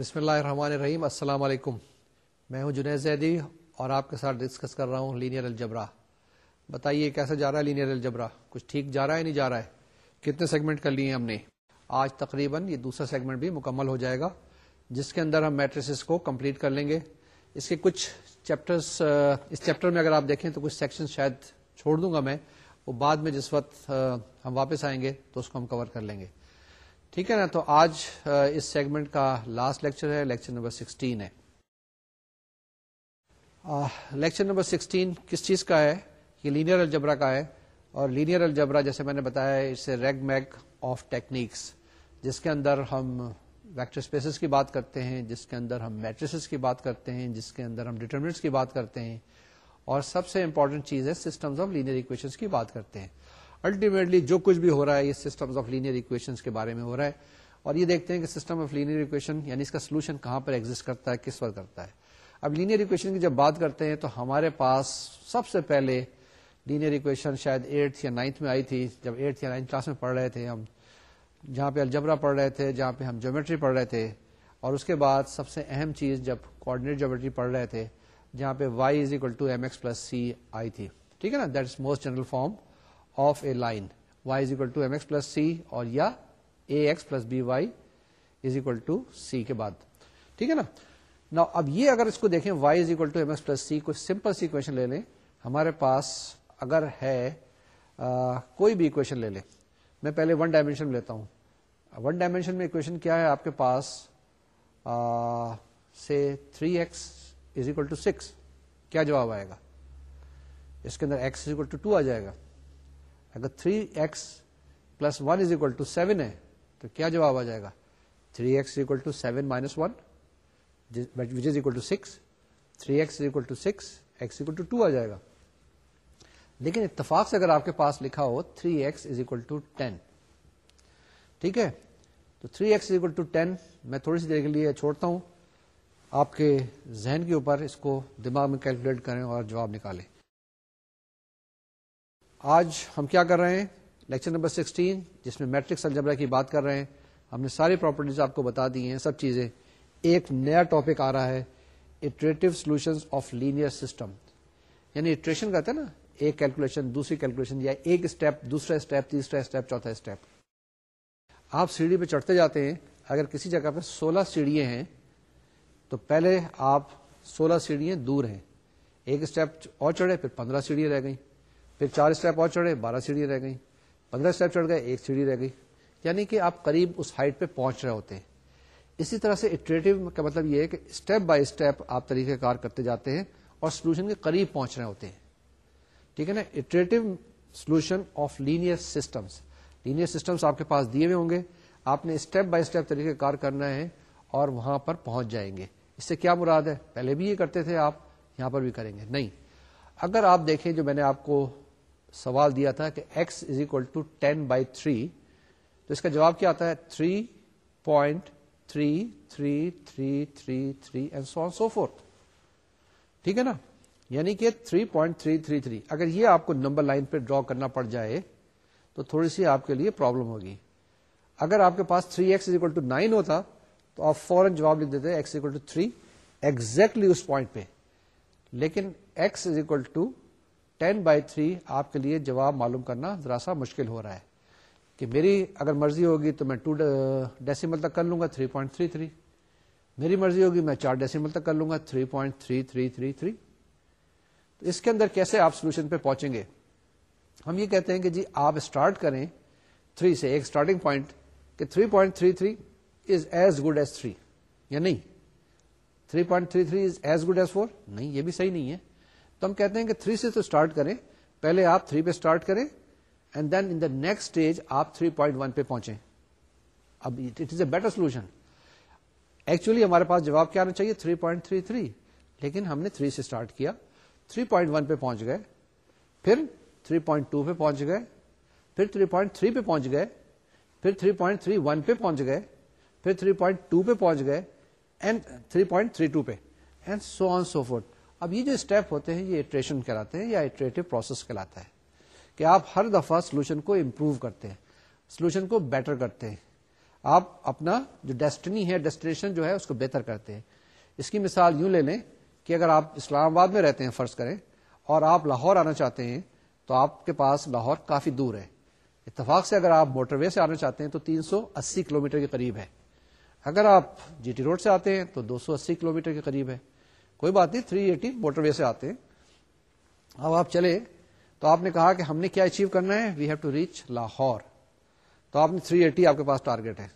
بسم اللہ الرحمن الرحیم السلام علیکم میں ہوں جنید زیدی اور آپ کے ساتھ ڈسکس کر رہا ہوں لینئر الجبرا بتائیے کیسا جا رہا ہے لینئر الجبرا کچھ ٹھیک جا رہا ہے نہیں جا رہا ہے کتنے سیگمنٹ کر لیے ہم نے آج تقریباً یہ دوسرا سیگمنٹ بھی مکمل ہو جائے گا جس کے اندر ہم میٹریسز کو کمپلیٹ کر لیں گے اس کے کچھ چیپٹرس اس چیپٹر میں اگر آپ دیکھیں تو کچھ سیکشن شاید چھوڑ دوں گا میں وہ بعد میں جس وقت ہم واپس آئیں گے تو اس کو ہم کور کر لیں گے ٹھیک ہے نا تو آج اس سیگمنٹ کا لاسٹ لیکچر ہے لیکچر نمبر سکسٹین ہے لیکچر نمبر سکسٹین کس چیز کا ہے یہ لینئر الجبرا کا ہے اور لینئر الجبرا جیسے میں نے بتایا اسے ریگ میگ آف ٹیکنیکس جس کے اندر ہم ویکٹر اسپیسز کی بات کرتے ہیں جس کے اندر ہم میٹریسز کی بات کرتے ہیں جس کے اندر ہم ڈیٹرمنٹس کی بات کرتے ہیں اور سب سے امپورٹنٹ چیز ہے سسٹمز آف لینئر اکویشنز کی بات کرتے ہیں الٹیمیٹلی جو کچھ بھی ہو رہا ہے یہ سسٹم آف لینئر اکویشن کے بارے میں ہو رہا ہے اور یہ دیکھتے ہیں کہ سسٹم آف لینئر اکویشن یعنی اس کا سولوشن کہاں پر ایگزٹ کرتا ہے کس وقت کرتا ہے اب لینئر اکویشن کی جب بات کرتے ہیں تو ہمارے پاس سب سے پہلے لینئر اکویشن شاید ایٹ یا نائنتھ میں آئی تھی جب ایٹ یا نائنتھ کلاس میں پڑھ رہے تھے ہم جہاں پہ الجبرا پڑھ رہے تھے جہاں پہ ہم جیومیٹری پڑھ رہے تھے اور اس کے بعد سب سے اہم چیز جب کوآڈینیٹ جیومیٹری پڑھ رہے تھے جہاں پہ y is equal to m x plus c آئی تھی ٹھیک ہے نا that is most general form of a line y is equal to m x plus c اور یا a x plus b y is equal to c کے بعد ٹھیک ہے نا نا اب یہ اگر اس کو دیکھیں y is equal to m x plus c کوئی سمپل سی اکویشن لے لیں ہمارے پاس اگر ہے آ, کوئی بھی اکویشن لے لیں میں پہلے ون ڈائمینشن لیتا ہوں ون ڈائمینشن میں اکویشن کیا ہے آپ کے پاس سے three x is equal to six کیا جواب آئے گا اس کے اندر x is equal to two آ جائے گا اگر three x plus one is equal to seven ہے تو کیا جواب آ جائے گا three x equal to seven minus one which is equal to six three x equal to six x equal to آ جائے گا لیکن اتفاق سے اگر آپ کے پاس لکھا ہو three x is equal to ten ٹھیک ہے تو three x is equal to ten میں تھوڑی سی دیر کے لیے چھوڑتا ہوں آپ کے ذہن کے اوپر اس کو دماغ میں کیلکولیٹ کریں اور جواب نکالیں آج ہم کیا کر رہے ہیں لیکچر نمبر سکسٹین جس میں میٹرکس الجبرا کی بات کر رہے ہیں ہم نے ساری پراپرٹیز آپ کو بتا دی ہیں سب چیزیں ایک نیا ٹاپک آ رہا ہے iterative solution of linear system یعنی اٹریشن کہتے ہیں نا ایک کیلکولیشن دوسری کیلکولیشن یا ایک اسٹیپ دوسرا اسٹیپ تیسرا اسٹیپ چوتھا اسٹیپ آپ سیڑھی پہ چڑھتے جاتے ہیں اگر کسی جگہ پہ سولہ سیڑھی ہیں تو پہلے آپ سولہ سیڑھی دور ہیں ایک اسٹیپ اور چڑھے پھر پندرہ سیڑھی رہ گئیں پھر چار اسٹیپ اور چڑھے بارہ سیڑھی رہ گئی پندرہ اسٹیپ چڑھ گئے ایک سیڑھی رہ گئی یعنی کہ آپ قریب اس ہائٹ پہ پہنچ رہے ہوتے ہیں اسی طرح سے اٹریٹو کا مطلب یہ ہے کہ اسٹیپ بائی اسٹیپ آپ طریقہ کار کرتے جاتے ہیں اور سولوشن کے قریب پہنچ رہے ہوتے ہیں ٹھیک ہے نا iterative solution of linear systems linear systems آپ کے پاس دیے ہوئے ہوں گے آپ نے اسٹیپ بائی اسٹیپ طریقہ کار کرنا ہے اور وہاں پر پہنچ جائیں گے اس سے کیا مراد ہے پہلے بھی یہ کرتے تھے آپ یہاں پر بھی کریں گے نہیں اگر آپ دیکھیں جو میں نے آپ کو سوال دیا تھا کہ x is equal to ten by three تو اس کا جواب کیا آتا ہے three point three three three three three so forth ٹھیک ہے نا یعنی کہ three point three three three اگر یہ آپ کو نمبر لائن پہ ڈرا کرنا پڑ جائے تو تھوڑی سی آپ کے لیے پرابلم ہوگی اگر آپ کے پاس three x is equal to nine ہوتا تو آپ فوراً جواب لکھ دیتے اکول ٹو تھری ایکزیکٹلی اس پوائنٹ پہ لیکن x is equal to ten by three آپ کے لیے جواب معلوم کرنا ذرا سا مشکل ہو رہا ہے کہ میری اگر مرضی ہوگی تو میں ٹو ڈیسیمل uh, تک کر لوں گا تھری پوائنٹ تھری تھری میری مرضی ہوگی میں چار ڈیسیمل تک کر لوں گا three point three three three three تو اس کے اندر کیسے آپ سولوشن پہ پہنچیں گے ہم یہ کہتے ہیں کہ جی آپ اسٹارٹ کریں تھری سے ایک اسٹارٹنگ پوائنٹ کہ three point three three is as good as three یا نہیں three point three three is as good as four نہیں یہ بھی صحیح نہیں ہے تو ہم کہتے ہیں کہ تھری سے تو اسٹارٹ کریں پہلے آپ تھری پہ اسٹارٹ کریں and then in the next stage آپ تھری پوائنٹ ون پہ پہنچے اب it is a better solution actually ہمارے پاس جواب کیا آنا چاہیے تھری پوائنٹ تھری تھری لیکن ہم نے تھری سے اسٹارٹ کیا تھری پوائنٹ ون پہ پہنچ گئے پھر تھری پوائنٹ ٹو پہ پہنچ گئے پھر تھری پوائنٹ تھری پہ پہنچ گئے پھر تھری پوائنٹ تھری ون پہ پہنچ گئے پھر تھری پوائنٹ ٹو پہ پہنچ گئے and three point three two پہ and so on so forth اب یہ جو اسٹیپ ہوتے ہیں یہ اٹریشن کہلاتے ہیں یا اٹریٹو پروسیس کہلاتا ہے کہ آپ ہر دفعہ سولوشن کو امپروو کرتے ہیں سولوشن کو بیٹر کرتے ہیں آپ اپنا جو ڈیسٹنی ہے ڈیسٹینیشن جو ہے اس کو بہتر کرتے ہیں اس کی مثال یوں لے لیں کہ اگر آپ اسلام آباد میں رہتے ہیں فرض کریں اور آپ لاہور آنا چاہتے ہیں تو آپ کے پاس لاہور کافی دور ہے اتفاق سے اگر آپ موٹر وے سے آنا چاہتے ہیں تو تین سو اسی کلو کے قریب ہے اگر آپ جی ٹی روڈ سے آتے ہیں تو دو سو اسی کلو کے قریب ہے کوئی بات نہیں تھری ایٹی موٹر وے سے آتے ہیں اب آپ چلے تو آپ نے کہا کہ ہم نے کیا اچیو کرنا ہے we have to reach Lahore تو آپ نے تھری ایٹی آپ کے پاس ٹارگیٹ ہے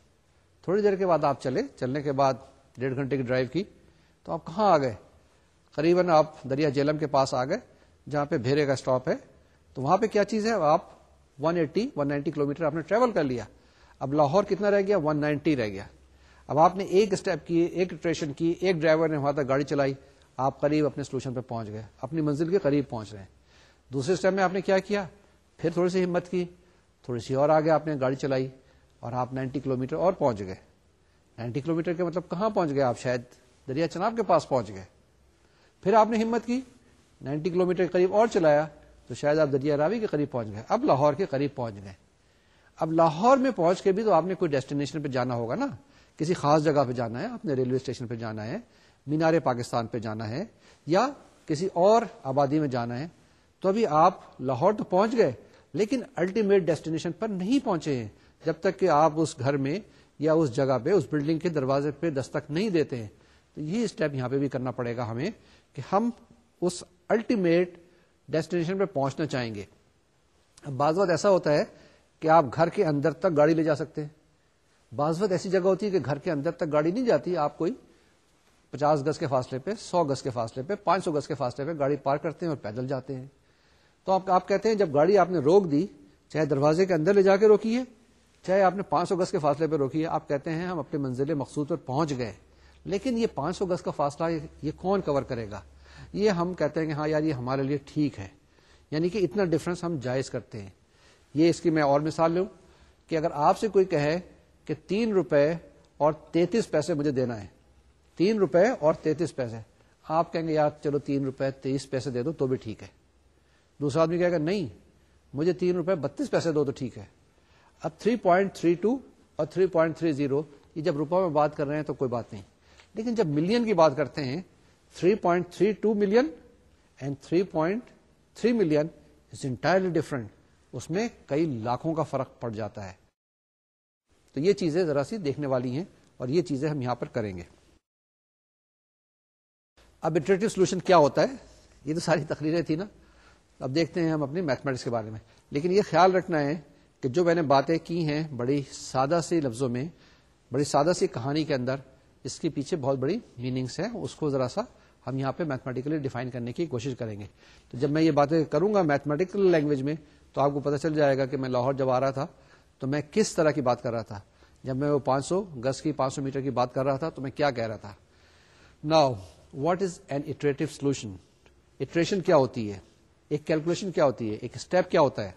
تھوڑی دیر کے بعد آپ چلے چلنے کے بعد ڈیڑھ گھنٹے کی ڈرائیو کی تو آپ کہاں آ گئے قریباً آپ دریا جیلم کے پاس آ گئے جہاں پہ بھیرے کا اسٹاپ ہے تو وہاں پہ کیا چیز ہے آپ one eighty one ninety kilometre آپ نے ٹریول کر لیا اب لاہور کتنا رہ گیا ون نائنٹی رہ گیا اب آپ نے ایک اسٹیپ کی ایک ٹریشن کی ایک ڈرائیور نے وہاں تک گاڑی چلائی آپ قریب اپنے سولوشن پہ پہنچ گئے اپنی منزل کے قریب پہنچ رہے ہیں دوسرے اسٹیپ میں آپ نے کیا کیا پھر تھوڑی سی ہمت کی تھوڑی سی اور آگے آپ نے گاڑی چلائی اور آپ نائنٹی کلو میٹر اور پہنچ گئے نائنٹی کلو میٹر کے مطلب کہاں پہنچ گئے آپ شاید دریا چناب کے پاس پہنچ گئے پھر آپ نے ہمت کی نائنٹی کلو میٹر کے قریب اور چلایا تو شاید آپ دریا راوی کے قریب پہنچ گئے اب لاہور کے قریب پہنچ گئے اب لاہور میں پہنچ کے بھی تو آپ نے کوئی ڈیسٹینیشن پہ جانا ہوگا نا کسی خاص جگہ پہ جانا ہے اپنے ریلوے اسٹیشن پہ جانا ہے مینار پاکستان پہ جانا ہے یا کسی اور آبادی میں جانا ہے تو ابھی آپ لاہور تو پہنچ گئے لیکن الٹیمیٹ ڈیسٹینیشن پر نہیں پہنچے ہیں جب تک کہ آپ اس گھر میں یا اس جگہ پہ اس بلڈنگ کے دروازے پہ دستک نہیں دیتے ہیں تو یہی اسٹیپ یہاں پہ بھی کرنا پڑے گا ہمیں کہ ہم اس الٹیمیٹ ڈیسٹینیشن پہ پہنچنا چاہیں گے بعض وقت ایسا ہوتا ہے کہ آپ گھر کے اندر تک گاڑی لے جا سکتے ہیں بعض وقت ایسی جگہ ہوتی ہے کہ گھر کے اندر تک گاڑی نہیں جاتی آپ کوئی پچاس گز کے فاصلے پہ سو گز کے فاصلے پہ پانچ سو گز کے فاصلے پہ گاڑی پارک کرتے ہیں اور پیدل جاتے ہیں تو آپ آپ کہتے ہیں جب گاڑی آپ نے روک دی چاہے دروازے کے اندر لے جا کے روکی ہے چاہے آپ نے پانچ سو گز کے فاصلے پہ روکی ہے آپ کہتے ہیں ہم اپنے منزل مقصود پر پہنچ گئے لیکن یہ پانچ سو گز کا فاصلہ یہ کون کور کرے گا یہ ہم کہتے ہیں کہ ہاں یار یہ ہمارے لیے ٹھیک ہے یعنی کہ اتنا ڈفرینس ہم جائز کرتے ہیں یہ اس کی میں اور مثال لوں کہ اگر آپ سے کوئی کہے کہ تین روپے اور تینتیس پیسے مجھے دینا ہے تین روپے اور تینتیس پیسے آپ کہیں گے یار چلو تین روپے تیئیس پیسے دے دو تو بھی ٹھیک ہے دوسرا آدمی کہے گا نہیں مجھے تین روپے بتیس پیسے دو تو ٹھیک ہے اب تھری پوائنٹ تھری ٹو اور تھری پوائنٹ تھری زیرو یہ جب روپے میں بات کر رہے ہیں تو کوئی بات نہیں لیکن جب ملین کی بات کرتے ہیں three point three two million and three point three million is entirely different اس میں کئی لاکھوں کا فرق پڑ جاتا ہے تو یہ چیزیں ذرا سی دیکھنے والی ہیں اور یہ چیزیں ہم یہاں پر کریں گے اب انٹریٹو سولوشن کیا ہوتا ہے یہ تو ساری تقریریں تھیں نا اب دیکھتے ہیں ہم اپنی میتھمیٹکس کے بارے میں لیکن یہ خیال رکھنا ہے کہ جو میں نے باتیں کی ہیں بڑی سادہ سی لفظوں میں بڑی سادہ سی کہانی کے اندر اس کے پیچھے بہت بڑی میننگس ہیں اس کو ذرا سا ہم یہاں پہ میتھمیٹیکلی ڈیفائن کرنے کی کوشش کریں گے تو جب میں یہ باتیں کروں گا میتھمیٹیکل لینگویج میں تو آپ کو پتہ چل جائے گا کہ میں لاہور جب آ رہا تھا تو میں کس طرح کی بات کر رہا تھا جب میں وہ پانچ سو گز کی پانچ سو میٹر کی بات کر رہا تھا تو میں کیا کہہ رہا تھا now what is an iterative solution iteration کیا ہوتی ہے ایک کیلکولیشن کیا ہوتی ہے ایک اسٹیپ کیا ہوتا ہے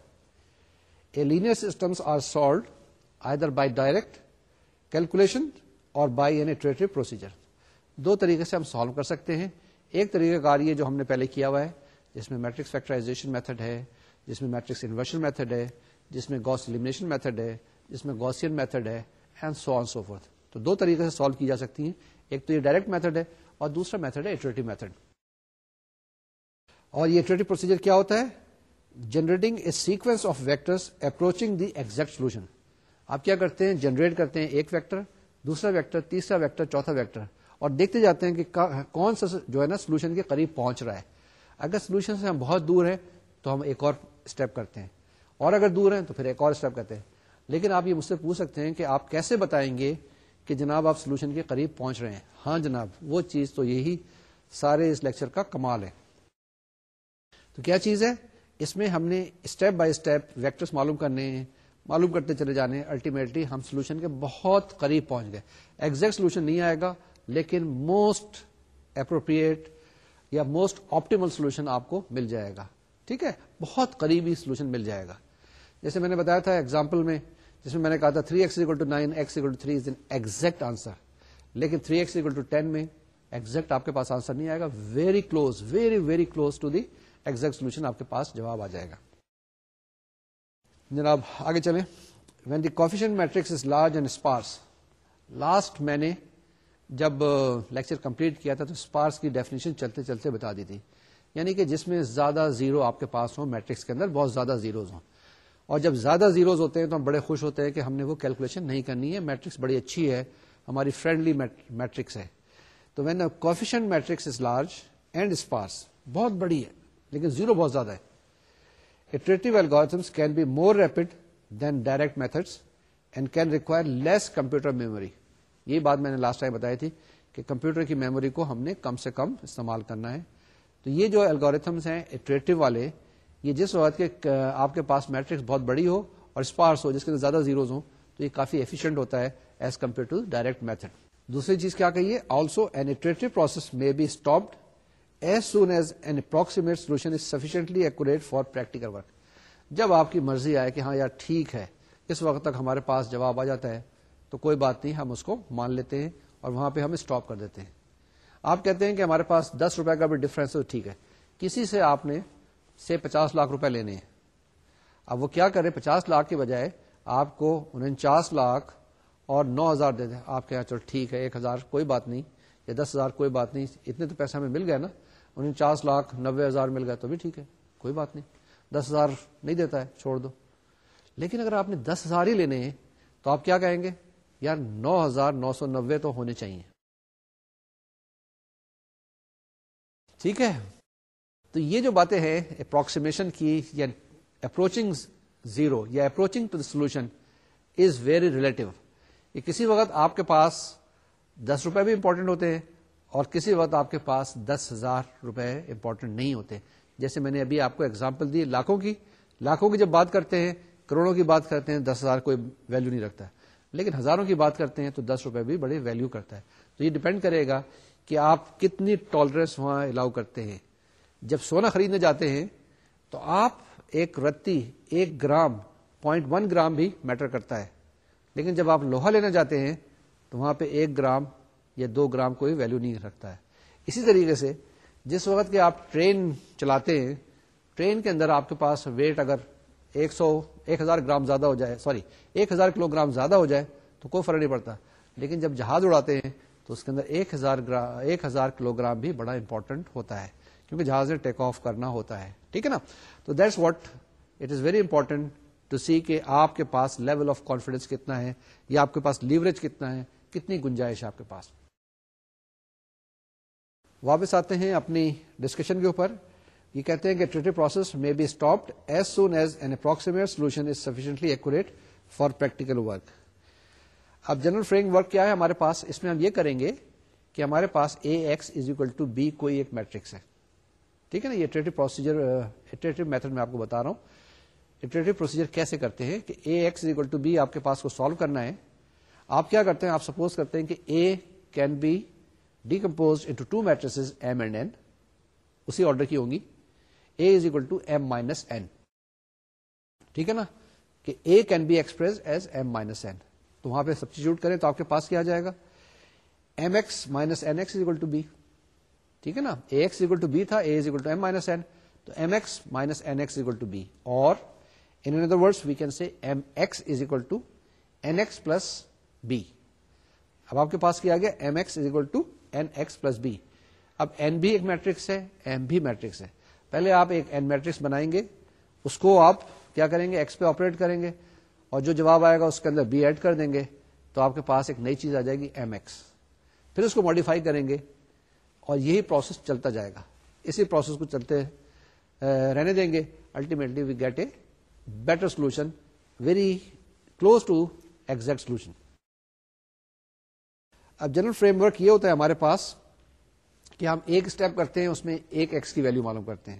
a linear systems are solved either by direct calculation اور بائی این اٹریٹو پروسیجر دو طریقے سے ہم سالو کر سکتے ہیں ایک طریقہ کار یہ جو ہم نے پہلے کیا ہوا ہے جس میں میٹرکس فیکٹرائزیشن میتھڈ ہے جس میں میٹرکس انورشن میتھڈ ہے جس میں گوس ایلیمنیشن میتھڈ ہے جس میں گوسین میتھڈ ہے and so so on fourth تو دو طریقے سے سالو کی جا سکتی ہیں ایک تو یہ ڈائریکٹ میتھڈ ہے اور دوسرا میتھڈ ہے ایٹریٹو میتھڈ اور یہ ایٹریٹو پروسیجر کیا ہوتا ہے generating a sequence of vector approaching the exact solution آپ کیا کرتے ہیں جنریٹ کرتے ہیں ایک ویکٹر دوسرا ویکٹر تیسرا ویکٹر چوتھا ویکٹر اور دیکھتے جاتے ہیں کہ کون سا جو ہے نا سولوشن کے قریب پہنچ رہا ہے اگر سولوشن سے ہم بہت دور ہیں تو ہم ایک اور اسٹیپ کرتے ہیں اور اگر دور ہیں تو پھر ایک اور اسٹیپ کہتے ہیں لیکن آپ یہ مجھ سے پوچھ سکتے ہیں کہ آپ کیسے بتائیں گے کہ جناب آپ سولوشن کے قریب پہنچ رہے ہیں ہاں جناب وہ چیز تو یہی سارے اس لیکچر کا کمال ہے تو کیا چیز ہے اس میں ہم نے اسٹیپ بائی اسٹیپ ویکٹرس معلوم کرنے معلوم کرتے چلے جانے الٹیمیٹلی ہم سولوشن کے بہت قریب پہنچ گئے ایگزیکٹ سولوشن نہیں آئے گا لیکن موسٹ اپروپریٹ یا موسٹ آپٹیمل سولوشن آپ کو مل جائے گا ٹھیک ہے بہت قریبی سولوشن مل جائے گا جیسے میں نے بتایا تھا ایگزامپل میں جس میں میں نے کہا تھا three x equal to nine x three is an exact answer لیکن three x equal to ten میں ایگزیکٹ آپ کے پاس آنسر نہیں آئے گا very close very very close to the exact solution آپ کے پاس جواب آ جائے گا جناب آگے چلیں when the coefficient matrix is large and sparse last میں نے جب لیکچر کمپلیٹ کیا تھا تو اسپارس کی ڈیفینیشن چلتے چلتے بتا دی تھی یعنی کہ جس میں زیادہ زیرو آپ کے پاس ہوں میٹرکس کے اندر بہت زیادہ زیروز ہوں اور جب زیادہ زیروز ہوتے ہیں تو ہم بڑے خوش ہوتے ہیں کہ ہم نے وہ کیلکولیشن نہیں کرنی ہے میٹرکس بڑی اچھی ہے ہماری فرینڈلی میٹرکس میٹرکس ہے ہے ہے تو when coefficient is large and sparse بہت بہت بڑی لیکن زیرو زیادہ iterative methods can be more rapid than direct methods and can require less computer memory یہ بات میں نے لاسٹ ٹائم بتائی تھی کہ کمپیوٹر کی میموری کو ہم نے کم سے کم استعمال کرنا ہے تو یہ جو ہیں اٹریٹو والے یہ جس وقت کے آپ کے پاس میٹرکس بہت بڑی ہو اور اسپارس ہو جس کے زیادہ زیروز ہوں تو یہ کافی ایفیشینٹ ہوتا ہے as compare to direct method دوسری چیز کیا کہیے also an iterative process may be stopped as soon as an approximate solution is sufficiently accurate for practical work جب آپ کی مرضی آئے کہ ہاں یار ٹھیک ہے اس وقت تک ہمارے پاس جواب آ جاتا ہے تو کوئی بات نہیں ہم اس کو مان لیتے ہیں اور وہاں پہ ہم اسٹاپ کر دیتے ہیں آپ کہتے ہیں کہ ہمارے پاس دس روپے کا بھی ڈفرینس ہے ٹھیک ہے کسی سے آپ نے سے پچاس لاکھ روپے لینے ہیں اب وہ کیا کرے پچاس لاکھ کے بجائے آپ کو انچاس لاکھ اور نو ہزار دے دیں آپ یہاں چلو ٹھیک ہے ایک ہزار کوئی بات نہیں یا دس ہزار کوئی بات نہیں اتنے تو پیسے ہمیں مل گئے نا انچاس لاکھ نبے ہزار مل گئے تو بھی ٹھیک ہے کوئی بات نہیں دس ہزار نہیں دیتا ہے چھوڑ دو لیکن اگر آپ نے دس ہزار ہی لینے ہیں تو آپ کیا کہیں گے یار نو ہزار نو سو نبے تو ہونے چاہیے ٹھیک ہے تو یہ جو باتیں ہیں اپروکسیمیشن کی یا اپروچنگ زیرو یا approaching to the solution is very relative یہ کسی وقت آپ کے پاس دس روپے بھی امپورٹنٹ ہوتے ہیں اور کسی وقت آپ کے پاس دس ہزار روپے امپورٹنٹ نہیں ہوتے جیسے میں نے ابھی آپ کو اگزامپل دی لاکھوں کی لاکھوں کی جب بات کرتے ہیں کروڑوں کی بات کرتے ہیں دس ہزار کوئی ویلو نہیں رکھتا ہے لیکن ہزاروں کی بات کرتے ہیں تو دس روپے بھی بڑے ویلو کرتا ہے تو یہ ڈپینڈ کرے گا کہ آپ کتنی ٹالرنس وہاں الاؤ کرتے ہیں جب سونا خریدنے جاتے ہیں تو آپ ایک رتی ایک گرام پوائنٹ ون گرام بھی میٹر کرتا ہے لیکن جب آپ لوہا لینے جاتے ہیں تو وہاں پہ ایک گرام یا دو گرام کوئی ویلو نہیں رکھتا ہے اسی طریقے سے جس وقت کے آپ ٹرین چلاتے ہیں ٹرین کے اندر آپ کے پاس ویٹ اگر ایک سو ایک ہزار گرام زیادہ ہو جائے سوری ایک ہزار کلو گرام زیادہ ہو جائے تو کوئی فرق نہیں پڑتا لیکن جب جہاز اڑاتے ہیں تو اس کے اندر ایک ہزار گرام ایک ہزار کلو گرام بھی بڑا امپورٹنٹ ہوتا ہے کیونکہ جہاز نے ٹیک آف کرنا ہوتا ہے ٹھیک ہے نا تو that's what it is very important to see کہ آپ کے پاس لیول آف کانفیڈینس کتنا ہے یا آپ کے پاس لیوریج کتنا ہے کتنی گنجائش ہے آپ کے پاس واپس آتے ہیں اپنی ڈسکشن کے اوپر یہ کہتے ہیں کہ iterative process may be stopped as soon as an approximate solution is accurate for practical work اب جنرل فریم ورک کیا ہے ہمارے پاس اس میں ہم یہ کریں گے کہ ہمارے پاس A X is equal to B کوئی ایک میٹرکس ہے ٹھیک ہے نا یہ پروسیجر اٹریٹو میتھڈ میں آپ کو بتا رہا ہوں اٹریٹو پروسیجر کیسے کرتے ہیں کہ A x equal to b آپ کے پاس کو سالو کرنا ہے آپ کیا کرتے ہیں آپ سپوز کرتے ہیں کہ A can be decompose into two matrices M and N اسی آرڈر کی ہوں گی A is equal to M minus N ٹھیک ہے نا کہ A can be express as M minus N تو وہاں پہ سبسٹیچیوٹ کریں تو آپ کے پاس کیا جائے گا M x minus N x equal to b ٹھیک ہے نا A x equal to b تھا A is equal to M minus N تو M x minus N x equal to b اور in other word we can see M x is equal to N x plus b اب آپ کے پاس کیا گیا M x is equal to N x plus b اب N بھی ایک میٹرکس ہے ایم بھی میٹرکس ہے پہلے آپ ایک این میٹرکس بنائیں گے اس کو آپ کیا کریں گے ایکس پہ آپریٹ کریں گے اور جو جواب آئے گا اس کے اندر بی ایڈ کر دیں گے تو آپ کے پاس ایک نئی چیز آ جائے گی ایم ایکس پھر اس کو ماڈیفائی کریں گے اور یہی پروسیس چلتا جائے گا اسی پروسیس کو چلتے رہنے دیں گے ultimately we get a better solution very close to exact solution اب جنرل فریم ورک یہ ہوتا ہے ہمارے پاس کہ ہم ایک اسٹیپ کرتے ہیں اس میں ایک ایکس کی ویلو معلوم کرتے ہیں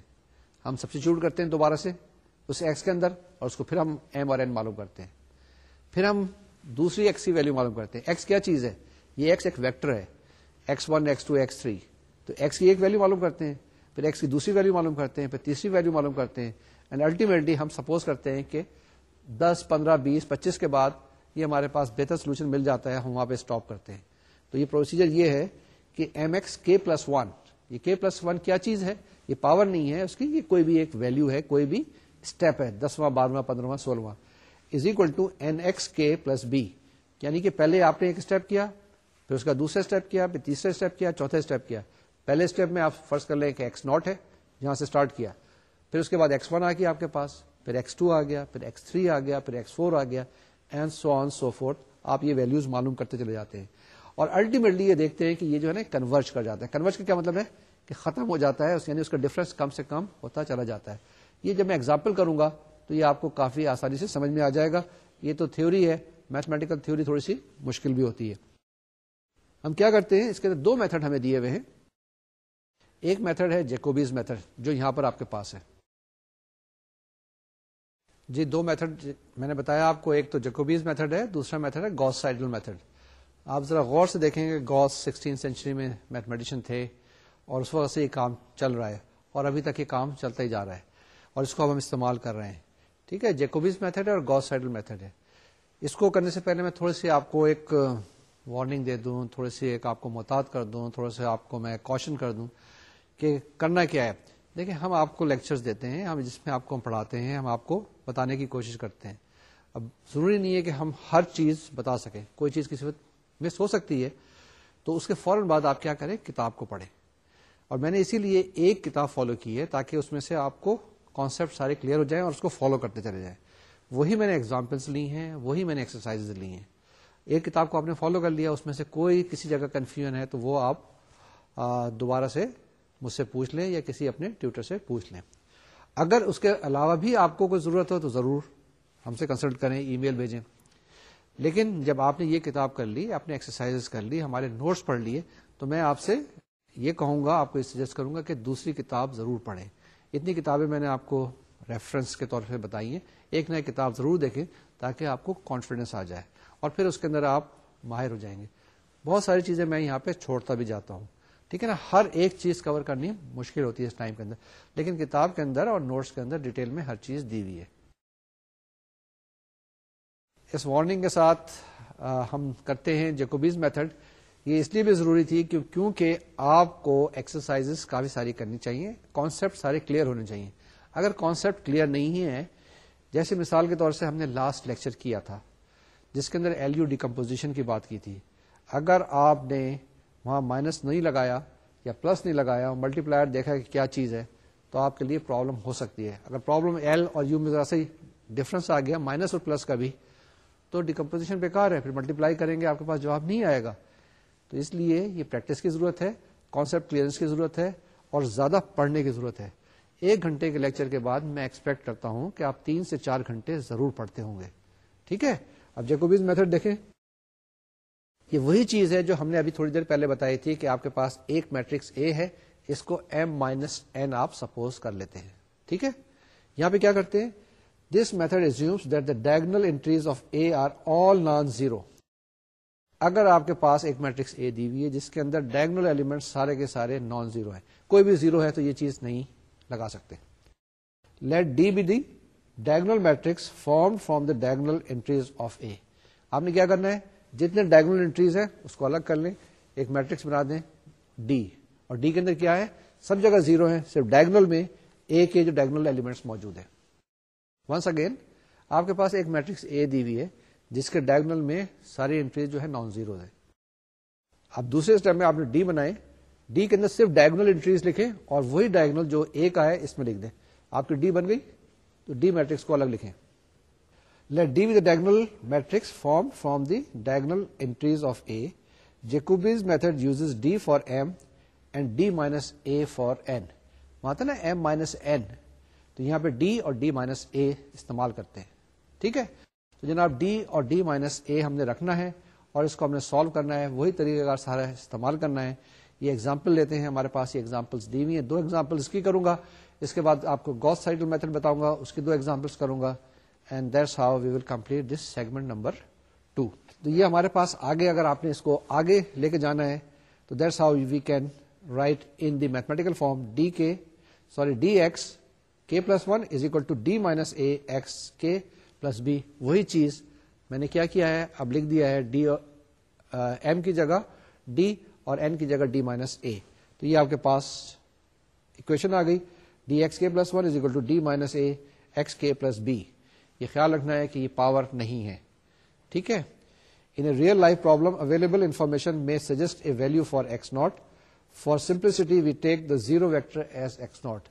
ہم سبسٹیچیوٹ کرتے ہیں دوبارہ سے اس ایکس کے اندر اور اس کو پھر ہم ایم اور این معلوم کرتے ہیں پھر ہم دوسری ایکس کی ویلو معلوم کرتے ہیں ایکس کیا چیز ہے یہ ایکس ایک ویکٹر ہے x one x two x three تو ایکس کی ایک ویلو معلوم کرتے ہیں پھر ایکس کی دوسری ویلو معلوم کرتے ہیں پھر تیسری ویلو معلوم کرتے ہیں اینڈ الٹیمیٹلی ہم سپوز کرتے ہیں کہ دس پندرہ بیس پچیس کے بعد یہ ہمارے پاس بہتر سولوشن مل جاتا ہے ہم وہاں پہ اسٹاپ کرتے ہیں تو یہ پروسیجر یہ ہے کہ M X K plus one یہ کے پلس ون کیا چیز ہے یہ پاور نہیں ہے اس کی یہ کوئی بھی ایک ویلو ہے کوئی بھی اسٹیپ ہے دسواں بارہواں پندرہواں سولہواں is equal to N x k plus b یعنی کہ پہلے آپ نے ایک اسٹیپ کیا پھر اس کا دوسرا اسٹیپ کیا پھر تیسرا اسٹیپ کیا چوتھا اسٹیپ کیا پہلے اسٹیپ میں آپ فرض کر لیں کہ ایکس ناٹ ہے جہاں سے اسٹارٹ کیا پھر اس کے بعد ایکس ون آ گیا آپ کے پاس پھر ایکس ٹو آ گیا پھر پھر ایکس ایکس تھری آ آ گیا گیا four and so so on آپ یہ ویلوز معلوم کرتے چلے جاتے ہیں اور الٹیمیٹلی یہ دیکھتے ہیں کہ یہ جو ہے نا کنورج کر جاتا ہے کنورج کا کیا مطلب ہے کہ ختم ہو جاتا ہے یعنی اس کا ڈفرنس کم سے کم ہوتا چلا جاتا ہے یہ جب میں ایگزامپل کروں گا تو یہ آپ کو کافی آسانی سے سمجھ میں آ جائے گا یہ تو تھیوری ہے میتھمیٹیکل تھیوری تھوڑی سی مشکل بھی ہوتی ہے ہم کیا کرتے ہیں اس کے اندر دو میتھڈ ہمیں دیے ہوئے ہیں ایک میتھڈ ہے جیکوبیز میتھڈ جو یہاں پر آپ کے پاس ہے جی دو میتھڈ میں نے بتایا آپ کو ایک تو جیکوبیز میتھڈ ہے دوسرا میتھڈ ہے گوس سائڈل میتھڈ آپ ذرا غور سے دیکھیں گے گوس سکسٹین سینچری میں میتھمیٹیشین تھے اور اس وقت سے یہ کام چل رہا ہے اور ابھی تک یہ کام چلتا ہی جا رہا ہے اور اس کو ہم استعمال کر رہے ہیں ٹھیک ہے جیکوبیز میتھڈ ہے اور گوس سائڈل میتھڈ ہے اس کو کرنے سے پہلے میں تھوڑی سی آپ کو ایک وارننگ دے دوں تھوڑی سی ایک آپ کو محتاط کر دوں تھوڑا سا آپ کو میں کوشن کر دوں کہ کرنا کیا ہے دیکھیں ہم آپ کو لیکچر دیتے ہیں ہم جس میں آپ کو ہم پڑھاتے ہیں ہم آپ کو بتانے کی کوشش کرتے ہیں اب ضروری نہیں ہے کہ ہم ہر چیز بتا سکیں کوئی چیز کسی وقت مس ہو سکتی ہے تو اس کے فوراً بعد آپ کیا کریں کتاب کو پڑھیں اور میں نے اسی لیے ایک کتاب فالو کی ہے تاکہ اس میں سے آپ کو کانسیپٹ سارے کلیئر ہو جائیں اور اس کو فالو کرتے چلے جائیں وہی میں نے ایگزامپلس لی ہیں وہی میں نے ایکسرسائز لی ہیں ایک کتاب کو آپ نے فالو کر لیا اس میں سے کوئی کسی جگہ کنفیوژن ہے تو وہ آپ دوبارہ سے مجھ سے پوچھ لیں یا کسی اپنے ٹیوٹر سے پوچھ لیں اگر اس کے علاوہ بھی آپ کو کوئی ضرورت ہو تو ضرور ہم سے کنسلٹ کریں ای میل بھیجیں لیکن جب آپ نے یہ کتاب کر لی اپنے ایکسرسائز کر لی ہمارے نوٹس پڑھ لیے تو میں آپ سے یہ کہوں گا آپ کو یہ سجیسٹ کروں گا کہ دوسری کتاب ضرور پڑھیں اتنی کتابیں میں نے آپ کو ریفرنس کے طور پہ بتائی ہیں ایک نئی کتاب ضرور دیکھیں تاکہ آپ کو کانفیڈینس آ جائے اور پھر اس کے اندر آپ ماہر ہو جائیں گے بہت ساری چیزیں میں یہاں پہ چھوڑتا بھی جاتا ہوں ٹھیک ہے نا ہر ایک چیز کور کرنی مشکل ہوتی ہے اس ٹائم کے اندر لیکن کتاب کے اندر اور نوٹس کے اندر ڈیٹیل میں ہر چیز دی ہوئی ہے اس وارننگ کے ساتھ ہم کرتے ہیں جیکوبیز میتھڈ یہ اس لیے بھی ضروری تھی کہ کیونکہ آپ کو ایکسرسائز کافی ساری کرنی چاہیے کانسیپٹ سارے کلیئر ہونے چاہیے اگر کانسیپٹ کلیئر نہیں ہے جیسے مثال کے طور سے ہم نے لاسٹ لیکچر کیا تھا جس کے اندر ایل یو ڈیکمپوزیشن کی بات کی تھی اگر آپ نے وہاں مائنس نہیں لگایا یا پلس نہیں لگایا ملٹی پلائر دیکھا کہ کیا چیز ہے تو آپ کے لیے پرابلم ہو سکتی ہے اگر پرابلم ایل اور یو میں ذرا سا ڈفرنس آ گیا مائنس اور پلس کا بھی تو ڈیکمپوزیشن بیکار ہے پھر ملٹی پلائی کریں گے آپ کے پاس جواب نہیں آئے گا تو اس لیے یہ پریکٹس کی ضرورت ہے کانسیپٹ کلیئرنس کی ضرورت ہے اور زیادہ پڑھنے کی ضرورت ہے ایک گھنٹے کے لیکچر کے بعد میں ایکسپیکٹ کرتا ہوں کہ آپ تین سے چار گھنٹے ضرور پڑھتے ہوں گے ٹھیک ہے اب جیکوبیز میتھڈ دیکھیں یہ وہی چیز ہے جو ہم نے ابھی تھوڑی دیر پہلے بتائی تھی کہ آپ کے پاس ایک میٹرکس اے ہے اس کو ایم مائنس این آپ سپوز کر لیتے ہیں ٹھیک ہے یہاں پہ کیا کرتے ہیں this method the diagonal entries of A are all non zero اگر آپ کے پاس ایک میٹرکس اے دی ہوئی ہے جس کے اندر ڈائگنل ایلیمنٹ سارے کے سارے نان زیرو ہیں کوئی بھی زیرو ہے تو یہ چیز نہیں لگا سکتے let D be diagonal matrix form from the diagonal entries of A آپ نے کیا کرنا ہے جتنے ڈائگنل انٹریز ہیں اس کو الگ کر لیں ایک میٹرکس بنا دیں ڈی اور ڈی کے اندر کیا ہے سب جگہ زیرو ہے صرف ڈائگنل میں اے کے جو ڈائگنل ایلیمنٹس موجود ہیں ونس اگین آپ کے پاس ایک میٹرکس اے دی ہوئی ہے جس کے ڈائگنل میں ساری انٹریز جو ہے نان زیرو ہے اب دوسرے اسٹیپ میں آپ نے ڈی بنائے ڈی کے اندر صرف ڈائگنل انٹریز لکھیں اور وہی ڈائگنل جو اے کا ہے اس میں لکھ دیں آپ کی ڈی بن گئی تو ڈی میٹرکس کو الگ لکھیں form from the diagonal D for D minus A for مانتے نا ایم مائنس ڈی اور ڈی مائنس اے استعمال کرتے ہیں ٹھیک ہے تو جناب ڈی اور ڈی مائنس اے ہم نے رکھنا ہے اور اس کو ہم نے سالو کرنا ہے وہی طریقہ کا سارا استعمال کرنا ہے یہ ایگزامپل لیتے ہیں ہمارے پاس ڈی ہیں دو ایگزامپل کی کروں گا اس کے بعد آپ کو گوتھ سائکل میتھڈ بتاؤں گا اس کی دو ایگزامپلس کروں گا and that's how we will complete this segment number two تو یہ ہمارے پاس آگے اگر آپ نے اس کو آگے لے کے جانا ہے تو that's how we can write in the mathematical form D k sorry D x k plus one is equal to D minus A x k plus b وہی چیز میں نے کیا کیا ہے اب لکھ دیا ہے ڈی ایم کی کی جگہ جگہ ڈی ڈی اور این مائنس اے تو یہ آپ کے پاس اکویشن آ گئی D x k plus one is equal to D minus A x k plus b یہ خیال رکھنا ہے کہ یہ پاور نہیں ہے ٹھیک ہے in a real life problem available information may suggest a value for x naught for simplicity we take the zero vector as x naught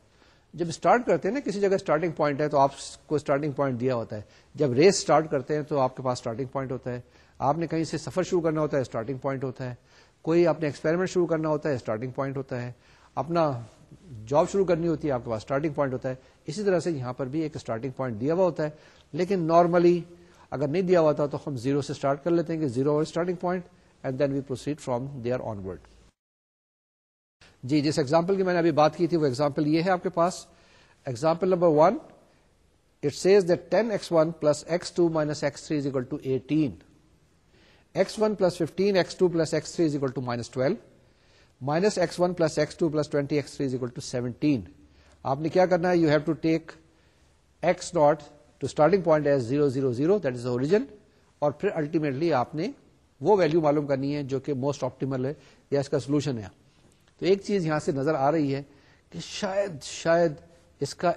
جب اسٹارٹ کرتے ہیں نا کسی جگہ اسٹارٹنگ پوائنٹ ہے تو آپ کو اسٹارٹنگ پوائنٹ دیا ہوتا ہے جب ریس اسٹارٹ کرتے ہیں تو آپ کے پاس اسٹارٹنگ پوائنٹ ہوتا ہے آپ نے کہیں سے سفر شروع کرنا ہوتا ہے اسٹارٹنگ پوائنٹ ہوتا ہے کوئی آپ نے ایکسپیریمنٹ شروع کرنا ہوتا ہے اسٹارٹنگ پوائنٹ ہوتا ہے اپنا جاب شروع کرنی ہوتی ہے آپ کے پاس اسٹارٹنگ پوائنٹ ہوتا ہے اسی طرح سے یہاں پر بھی ایک اسٹارٹنگ پوائنٹ دیا ہوا ہوتا ہے لیکن نارملی اگر نہیں دیا ہوا تھا تو ہم زیرو سے اسٹارٹ کر لیتے ہیں کہ zero starting point and then we proceed from there onward جی جس ایگزامپل کی میں نے ابھی بات کی تھی وہ ایگزامپل یہ ہے آپ کے پاس example number one it says that ten x one plus x two minus x three is equal to eighteen x one plus fifteen x two plus x three is equal to minus twelve minus x one plus x two plus twenty x three is equal to seventeen آپ نے کیا کرنا ہے you have to take x naught to starting point as zero zero zero that is origin اور پھر ultimately آپ نے وہ ویلو معلوم کرنی ہے جو کہ موسٹ آپٹیمل ہے یا اس کا سولوشن ہے تو ایک چیز یہاں سے نظر آ رہی ہے کہ شاید شاید اس کا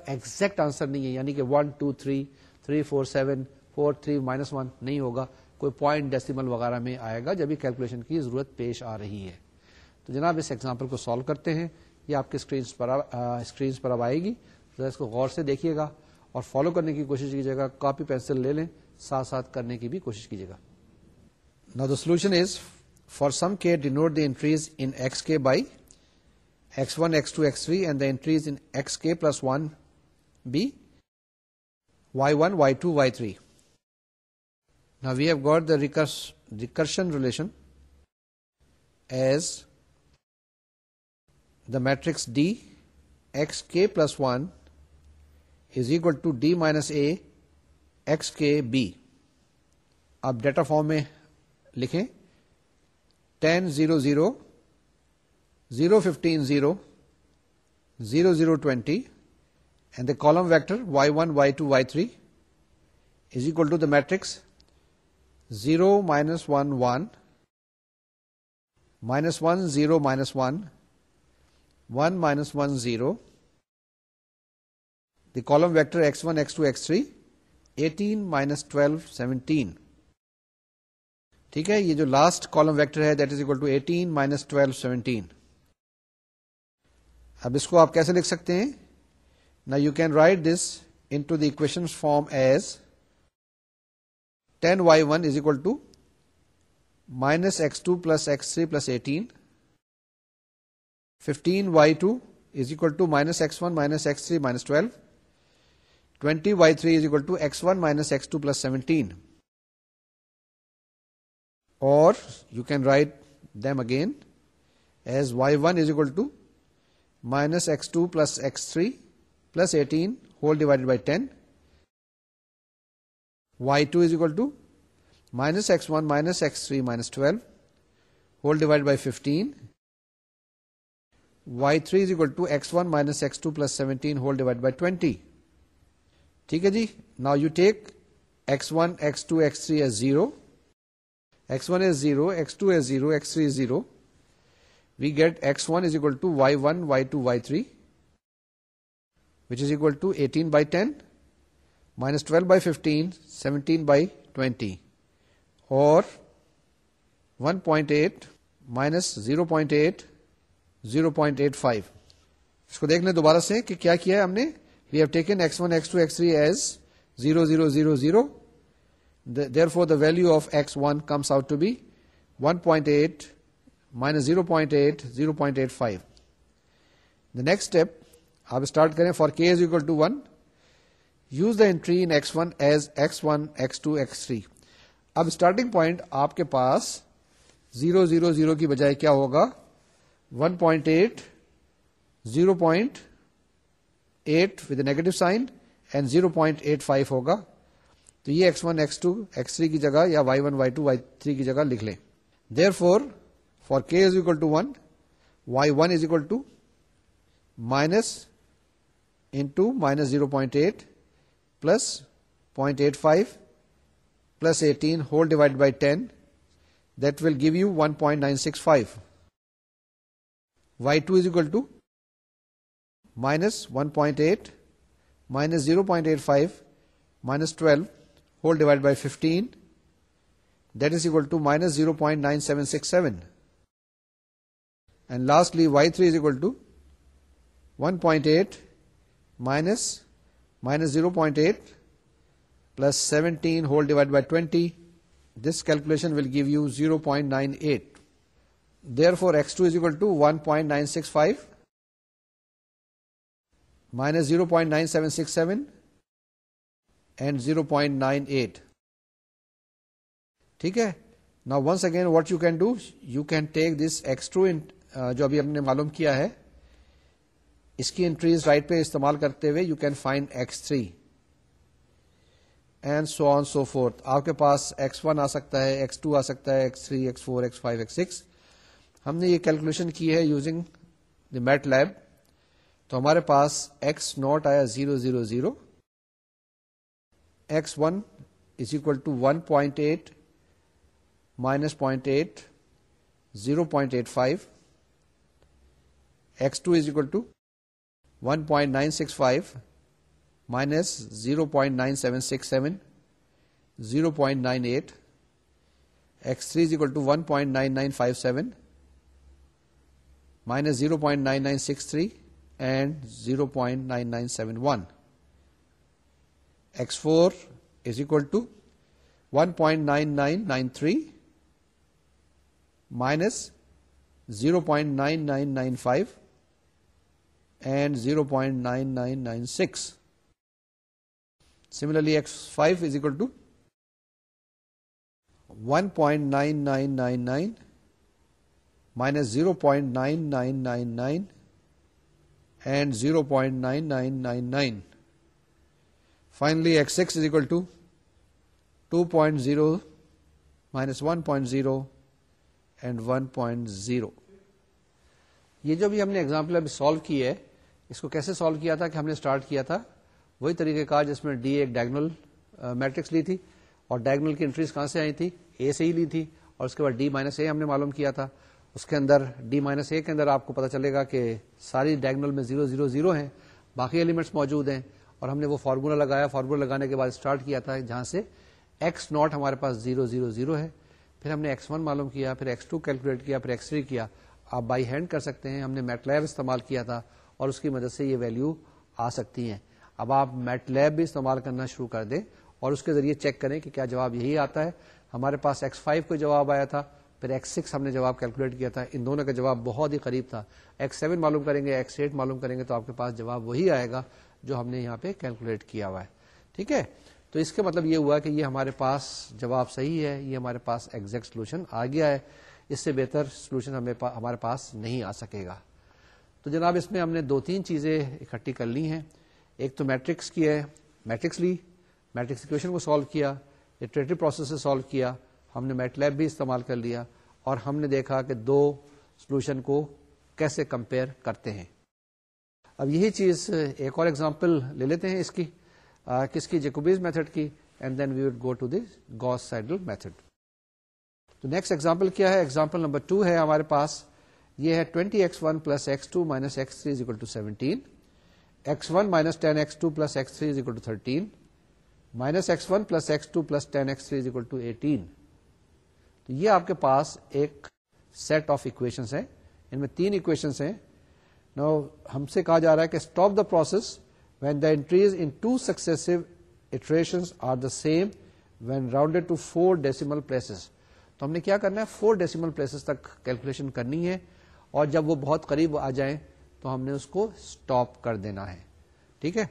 آنسر نہیں ہے یعنی کہ one two three three four seven four three minus one نہیں ہوگا کوئی پوائنٹ ڈیسیمل وغیرہ میں آئے گا جبھی کیلکولیشن کی ضرورت پیش آ رہی ہے تو جناب اس ایگزامپل کو سالو کرتے ہیں یہ آپ کے اسکرینس پر اسکرینس پر اب آئے گی ذرا اس کو غور سے دیکھیے گا اور فالو کرنے کی کوشش کیجیے گا کاپی پینسل لے لیں ساتھ ساتھ کرنے کی بھی کوشش کیجیے گا نا the solution is for some k denote the entries in x k by x one x two x three and the entries in x k plus one by y one y two y three نا we have got the recursion relation as the matrix D x k plus one is equal to D minus A x k B آپ data form میں لکھیں ten zero zero zero fifteen zero zero zero twenty and the column vector y one y two y three is equal to the matrix zero minus one one minus one zero minus one one minus one zero the column vector x one x two x three eighteen minus twelve seventeen ٹھیک ہے یہ جو last column vector ہے that is equal to eighteen minus twelve seventeen اب اس کو آپ کیسے لکھ سکتے ہیں نا you can write this in to دیشن form as ten y one is equal to minus x two plus x three plus eighteen 15y2 is equal to minus x1 minus x3 minus 12. 20y3 is equal to x1 minus x2 plus 17. Or you can write them again as y1 is equal to minus x2 plus x3 plus 18 whole divided by 10. y2 is equal to minus x1 minus x3 minus 12 whole divided by 15 y three is equal to x one minus x two plus seventeen whole divide by twenty ٹھیک ہے جی نا you take x one x two x three as zero x one as zero x two as zero x three zero we get x one is equal to y one y two y three which is equal to eighteen by ten minus twelve by fifteen seventeen by twenty اور one point eight minus zero point eight zero point eight five اس کو دیکھ لیں دوبارہ سے کہ کیا کیا ہے ہم نے we have taken x one x two x three as zero zero zero zero therefore the value of x one comes out to be one point eight minus zero point eight zero point eight five the next step آپ start کریں for k is equal to one use the entry in x one as x one x two x three اب starting point آپ کے پاس zero zero zero کی بجائے کیا ہوگا one point eight zero point eight with negative sign and zero point eight five ہوگا تو یہ one x two x three کی جگہ یا y one y two three کی جگہ لکھ لیں therefore for k is equal to one y one is equal to minus minus zero point eight plus point eight five plus eighteen whole divide by ten that will give you one point nine six five y2 is equal to minus 1.8 minus 0.85 minus 12 whole divided by 15, that is equal to minus 0.9767. And lastly, y3 is equal to 1.8 minus 0.8 plus 17 whole divided by 20. This calculation will give you 0.98. For x two is equal to one point nine six five minus zero point nine seven six seven and zero point nine eight ٹھیک ہے نا once again what you can do you can take this x two جو ابھی ہم نے معلوم کیا ہے اس کی انٹریز رائٹ پہ استعمال کرتے ہوئے you can find x three and so on so forth آپ کے پاس ایکس ون آ سکتا ہے ایکس ٹو آ سکتا ہے x three x four x five x six ہم نے یہ کیلکولیشن کی ہے یوزنگ دی میٹ لیب تو ہمارے پاس ایکس ناٹ آیا zero zero zero x one is equal to one point eight minus point eight zero point eight five x two is equal to one point nine six five minus zero point nine seven six seven zero point nine eight x three is equal to one point nine nine five seven minus zero point nine nine six three and zero point nine nine seven one x four is equal to one point nine nine nine three minus zero point nine nine nine five and zero point nine nine nine six similarly x five is equal to one point nine nine nine nine minus zero point nine nine nine nine and zero point nine nine nine nine finally x x is equal to two point point point zero zero zero minus one one and یہ جو بھی ہم نے ابھی solve کی ہے اس کو کیسے سالو کیا تھا کہ ہم نے اسٹارٹ کیا تھا وہی طریقے کا جس میں ڈی ایک ڈائگنل میٹرکس لی تھی اور ڈائگنل کی انٹریز کہاں سے آئی تھی اے سے ہی لی تھی اور اس کے بعد ڈی مائنس اے ہم نے معلوم کیا تھا اس کے اندر ڈی مائنس اے کے اندر آپ کو پتا چلے گا کہ ساری ڈائگنل میں زیرو زیرو زیرو ہیں باقی ایلیمنٹس موجود ہیں اور ہم نے وہ فارمولا لگایا فارمولا لگانے کے بعد اسٹارٹ کیا تھا جہاں سے ایکس ناٹ ہمارے پاس زیرو زیرو زیرو ہے پھر ہم نے ایکس ون معلوم کیا پھر ایکس ٹو کیلکولیٹ کیا پھر ایکس تھری کیا آپ بائی ہینڈ کر سکتے ہیں ہم نے میٹ لیب استعمال کیا تھا اور اس کی مدد سے یہ ویلو آ سکتی ہیں اب آپ میٹ لیب بھی استعمال کرنا شروع کر دیں اور اس کے ذریعے چیک کریں کہ کیا جواب یہی آتا ہے ہمارے پاس ایکس فائیو کو جواب آیا تھا پھر ایکس سکس ہم نے جواب کیلکولیٹ کیا تھا ان دونوں کا جواب بہت ہی قریب تھا ایکس سیون معلوم کریں گے ایکس ایٹ معلوم کریں گے تو آپ کے پاس جواب وہی آئے گا جو ہم نے یہاں پہ کیلکولیٹ کیا ہوا ہے ٹھیک ہے تو اس کا مطلب یہ ہوا کہ یہ ہمارے پاس جواب صحیح ہے یہ ہمارے پاس ایکزیکٹ سولوشن آ گیا ہے اس سے بہتر سولوشن ہمارے پاس نہیں آ سکے گا تو جناب اس میں ہم نے دو تین چیزیں اکٹھی کر لی ہیں ایک تو میٹرکس کی ہے میٹرکس لی میٹرکس کو سالو کیا پروسیس سے سالو کیا ہم نے میٹ لیب بھی استعمال کر لیا اور ہم نے دیکھا کہ دو سولوشن کو کیسے کمپیئر کرتے ہیں اب یہی چیز ایک اور ایگزامپل لے لیتے ہیں اس کی کس کی جیکوبیز میتھڈ کی and then we would go to the Gauss Seidel method تو نیکسٹ ایگزامپل کیا ہے ایگزامپل نمبر ٹو ہے ہمارے پاس یہ ہے twenty x one plus x two minus x three to seventeen x one minus ten x two two two plus plus plus x x x x three three thirteen minus one ten two eighteen تو یہ آپ کے پاس ایک set of equation ہے ان میں تین اکویشن ہیں نو ہم سے کہا جا رہا ہے کہ stop the process when the entries in two iteration are the same when rounded to four decimal places تو ہم نے کیا کرنا ہے فور ڈیسیمل پلیسز تک کیلکولیشن کرنی ہے اور جب وہ بہت قریب آ جائیں تو ہم نے اس کو اسٹاپ کر دینا ہے ٹھیک ہے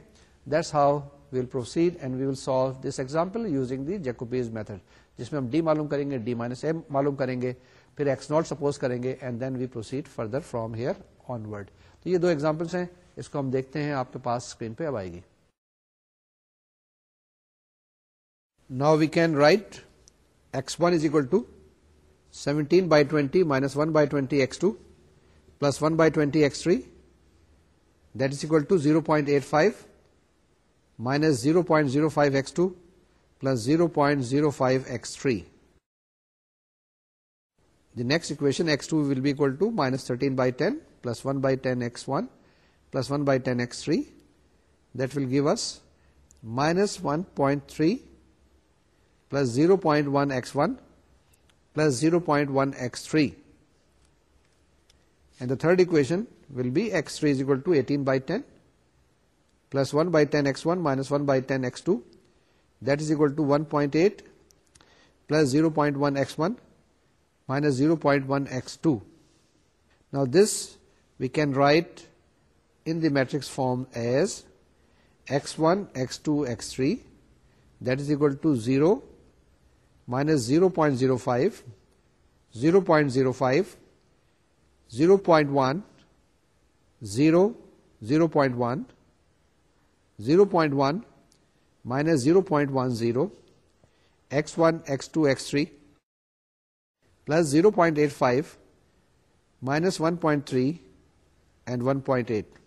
that's how we'll proceed and we will solve this example using the Jacobi's method جس میں ہم ڈی معلوم کریں گے ڈی مائنس ایم معلوم کریں گے پھر ایکس ناٹ سپوز کریں گے and then we proceed further from here onward تو یہ دو ایگزامپلس ہیں اس کو ہم دیکھتے ہیں آپ کے پاس اسکرین پہ اب آئے گی now we can write x one is equal to seventeen by twenty minus one by twenty x two plus one by twenty x three that is equal to zero point eight five minus zero point zero five x two plus zero point zero five s three the next equation thirteen by ten plus one by ten s one by ten s three plus zero point zero point one s three third equation will be s three eighteen by ten plus one by ten s one minus one by ten s two That is equal to 1.8 plus 0.1 x1 minus 0.1 x2. Now this we can write in the matrix form as x1, x2, x3, that is equal to 0 minus 0.05, 0.05, 0.1, 0, 0.1, 0.1, minus zero point one zero x one x two x three plus zero point eight five minus one point three and one point eight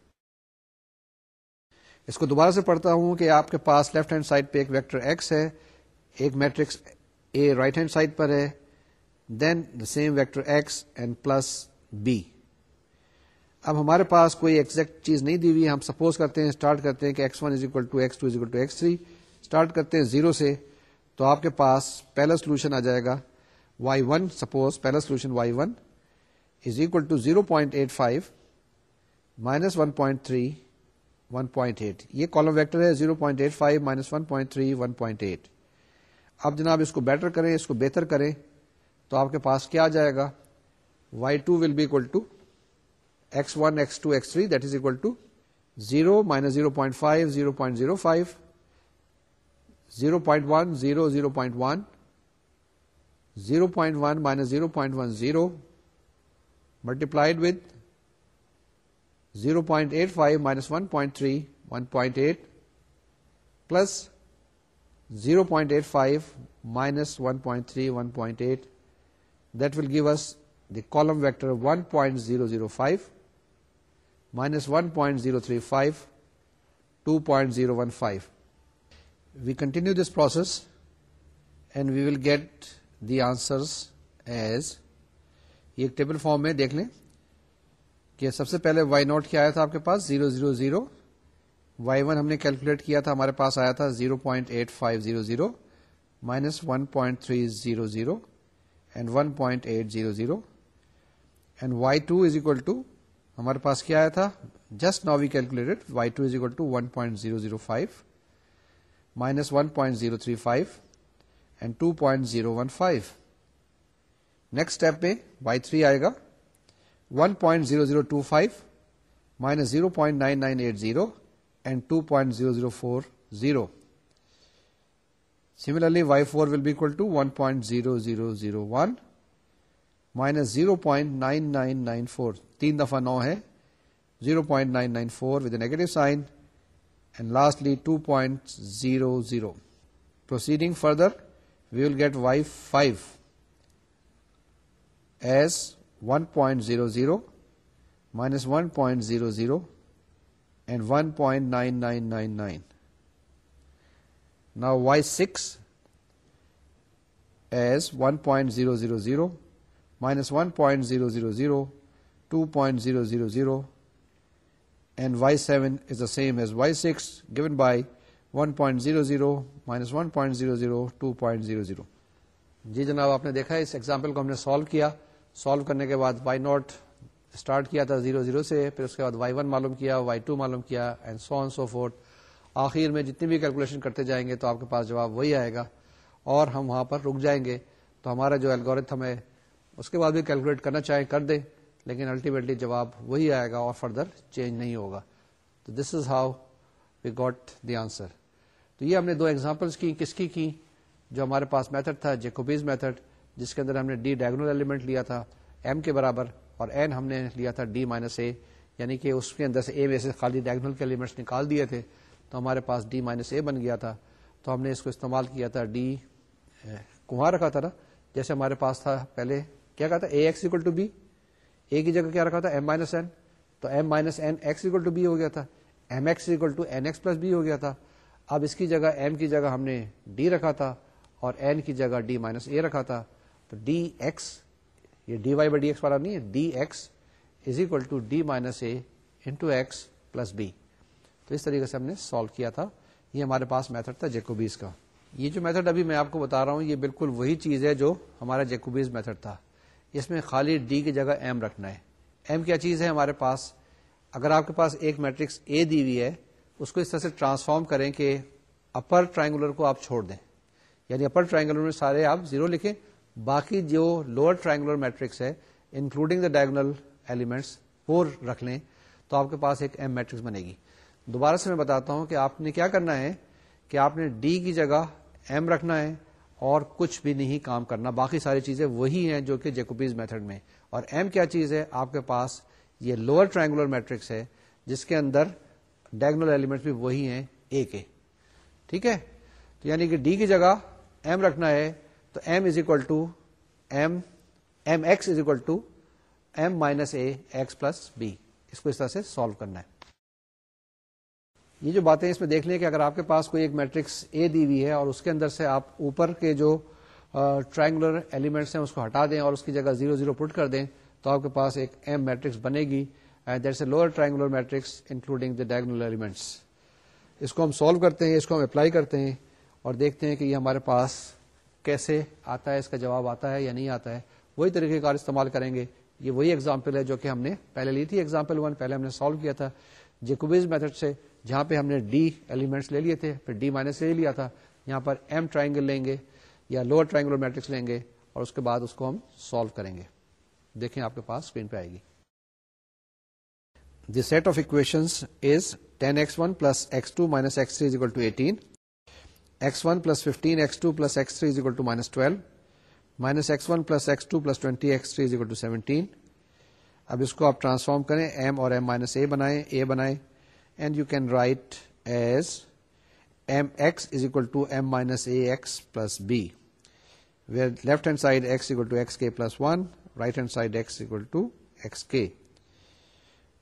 اس کو دوبارہ سے پڑھتا ہوں کہ آپ کے پاس left hand side پہ ایک ویکٹر ایکس ہے ایک matrix A right hand side پر ہے then the same vector x and plus B اب ہمارے پاس کوئی ایکزیکٹ چیز نہیں دی ہوئی ہم سپوز کرتے ہیں اسٹارٹ کرتے ہیں کہ x one is equal to x two is equal to x three start کرتے ہیں زیرو سے تو آپ کے پاس پہلا سولوشن آ جائے گا وائی ون سپوز پہلا solution y one is equal to zero point eight five minus one point three one point eight یہ کالم ویکٹر ہے zero point eight five minus one point three one point eight اب جناب اس کو better کریں اس کو بہتر کریں تو آپ کے پاس کیا آ جائے گا y two will be equal to s one s two s three that is equal to zero minus zero point five zero point zero five zero point one zero zero point one zero point one minus zero point one zero multiplied with zero point eight five minus one point three one point eight plus zero point eight five minus one point three one point eight that will give us the column vector one point zero zero five minus one point zero three five two point zero one five we continue this process and we will get the answers as یہ table form میں دیکھ لیں کہ سب سے پہلے Y not کیا آیا تھا آپ کے پاس zero zero zero Y one ہم نے کیلکولیٹ کیا تھا ہمارے پاس آیا تھا zero point eight five zero zero minus one point three zero zero and one point eight zero zero and Y two is equal to ہمارے پاس کیا آیا تھا just now we calculated Y two two is equal one point zero zero five minus one point zero three five and two point zero one five next step پہ Y three آئے گا one point zero zero two five minus zero point nine nine eight zero and two point zero zero four zero similarly y four will be equal to one point zero zero zero one minus zero point nine nine nine four تین دفعہ نو ہے zero point nine nine four with a negative sign and lastly two point zero zero proceeding further we will get y five as one point zero zero minus one point zero zero and one point nine nine nine nine نا y six as one point zero zero zero minus one point zero zero zero two point zero zero zero and y seven is the same as y six given by one point zero zero minus one point zero zero two point zero zero جی جناب آپ نے دیکھا اس example کو ہم نے solve کیا solve کرنے کے بعد وائی ناٹ اسٹارٹ کیا تھا زیرو زیرو سے پھر اس کے بعد وائی ون معلوم کیا وائی ٹو معلوم کیا اینڈ سو سو فورتھ آخر میں جتنی بھی کیلکولیشن کرتے جائیں گے تو آپ کے پاس جواب وہی آئے گا اور ہم وہاں پر رک جائیں گے تو ہمارا جو الگوریتھم ہے اس کے بعد بھی کیلکولیٹ کرنا چاہے کر دے لیکن الٹیمیٹلی جواب وہی آئے گا اور فردر چینج نہیں ہوگا تو this is how we got the answer تو یہ ہم نے دو ایگزامپلس کی کس کی کی جو ہمارے پاس میتھڈ تھا جیکوبیز میتھڈ جس کے اندر ہم نے ڈی ڈائگنل ایلیمنٹ لیا تھا ایم کے برابر اور این ہم نے لیا تھا ڈی مائنس اے یعنی کہ اس کے اندر سے اے میں سے خالی ڈائگنل کے ایلیمنٹس نکال دیے تھے تو ہمارے پاس ڈی مائنس اے بن گیا تھا تو ہم نے اس کو استعمال کیا تھا ڈی کنواں رکھا تھا نا جیسے ہمارے پاس تھا پہلے کیا کہا تھا A x equal to B A کی جگہ کیا رکھا تھا ایم مائنس این تو M minus N x equal to B ہو گیا تھا M x equal to N x plus B ہو گیا تھا اب اس کی جگہ ایم کی جگہ ہم نے ڈی رکھا تھا اور این کی جگہ ڈی مائنس اے رکھا تھا تو ڈی ایکس یہ D y by D x والا نہیں ہے D x is equal to D minus A into x plus B تو اس طریقے سے ہم نے سالو کیا تھا یہ ہمارے پاس میتھڈ تھا جیکوبیز کا یہ جو میتھڈ ابھی میں آپ کو بتا رہا ہوں یہ بالکل وہی چیز ہے جو ہمارا جیکوبیز میتھڈ تھا میں خالی ڈی کی جگہ ایم رکھنا ہے ایم کیا چیز ہے ہمارے پاس اگر آپ کے پاس ایک میٹرکس اے دی ہوئی ہے اس کو اس طرح سے ٹرانسفارم کریں کہ اپر ٹرائنگولر کو آپ چھوڑ دیں یعنی اپر ٹرائنگولر میں سارے آپ زیرو لکھیں باقی جو لوور ٹرائنگولر میٹرکس ہے انکلوڈنگ دا ڈائگنل ایلیمنٹس وہ رکھ لیں تو آپ کے پاس ایک ایم میٹرکس بنے گی دوبارہ سے میں بتاتا ہوں کہ آپ نے کیا کرنا ہے کہ آپ نے ڈی کی جگہ ایم رکھنا ہے اور کچھ بھی نہیں کام کرنا باقی ساری چیزیں وہی ہیں جو کہ جیکوبیز میتھڈ میں اور ایم کیا چیز ہے آپ کے پاس یہ لوور ٹرائنگولر میٹرکس ہے جس کے اندر ڈائگنل ایلیمنٹ بھی وہی ہیں اے کے ٹھیک ہے تو یعنی کہ ڈی کی جگہ ایم رکھنا ہے تو M is equal to M M x is equal to M minus A x plus B اس کو اس طرح سے سالو کرنا ہے یہ جو باتیں اس میں دیکھ لیں کہ اگر آپ کے پاس کوئی ایک میٹرکس اے دی ہوئی ہے اور اس کے اندر سے آپ اوپر کے جو ٹرائنگولر ایلیمنٹس ہیں اس کو ہٹا دیں اور اس کی جگہ زیرو زیرو پٹ کر دیں تو آپ کے پاس ایک ایم میٹرکس بنے گی a triangular matrix including the diagonal elements اس کو ہم سالو کرتے ہیں اس کو ہم اپلائی کرتے ہیں اور دیکھتے ہیں کہ یہ ہمارے پاس کیسے آتا ہے اس کا جواب آتا ہے یا نہیں آتا ہے وہی طریقے کار استعمال کریں گے یہ وہی ایگزامپل ہے جو کہ ہم نے پہلے لی تھی ایگزامپل ون پہلے ہم نے سالو کیا تھا جیکوبیز میتھڈ سے جہاں پہ ہم نے ڈی ایلیمنٹس لے لیے تھے پھر ڈی مائنس لے لیا تھا یہاں پر ایم ٹرائنگل لیں گے یا لوور ٹرائنگولر میٹرکس لیں گے اور اس کے بعد اس کو ہم سالو کریں گے دیکھیں آپ کے پاس اسکرین پہ آئے گی the set of equations is ten x one plus x two minus x three is equal to eighteen x one plus fifteen x two plus x three is equal to minus twelve minus x one plus x two plus twenty x three is equal to seventeen اب اس کو آپ transform کریں M اور M minus A بنائیں اے بنائیں and you can tell hand side one right hand side two S کے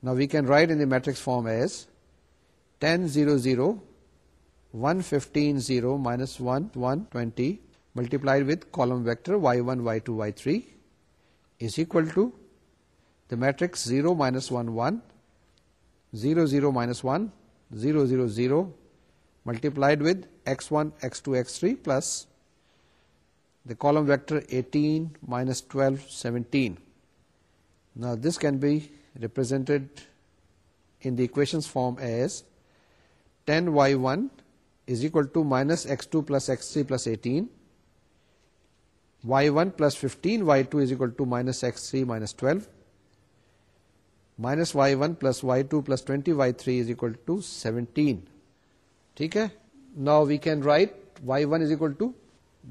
نا you can write matrix form as ten zero zero one fifteen zero minus one one twenty multiply with column vector y one y two y three is equal matrix zero minus one one 0, 0, minus 1, 0, 0, 0 multiplied with x1, x2, x3 plus the column vector 18, minus 12, 17. Now this can be represented in the equations form as 10y1 is equal to minus x2 plus x3 plus 18, y1 plus 15y2 is equal to minus x3 minus 12, minus y one plus y two plus twenty y three is equal to seventeen ٹھیک ہے نا we can write y one is equal to two